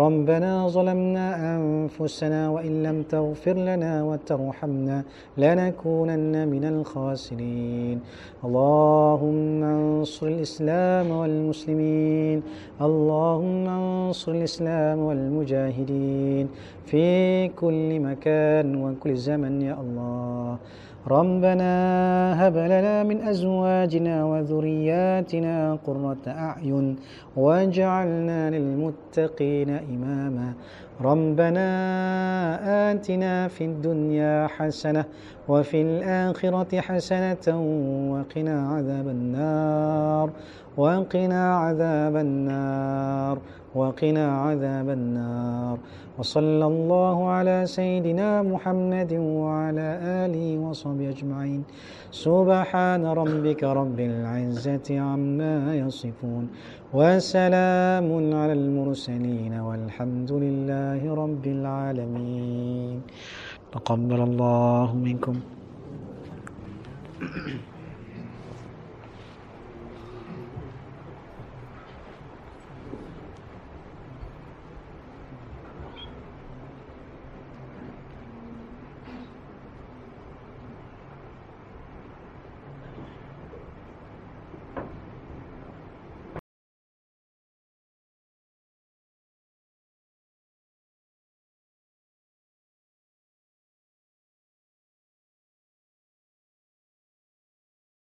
Speaker 1: ربنا ظلمنا أنفسنا وإن لم تغفر لنا وترحمنا لنكونن من الخاسرين. اللهم انصر الإسلام والمسلمين. اللهم انصر الإسلام والمجاهدين في كل مكان وكل زمن يا الله. ربنا هب لنا من أزواجنا وذرياتنا قرة أعين واجعلنا للمتقين إماما. ربنا آتنا في الدنيا حسنة وفي الآخرة حسنة وقنا عذاب النار. وقنا عذاب النار وقنا عذاب النار. وصلى الله على سيدنا محمد وعلى آله وصحبه أجمعين. سبحان ربك رب العزة عما يصفون. وسلام على المرسلين والحمد لله رب العالمين. تقبل الله منكم.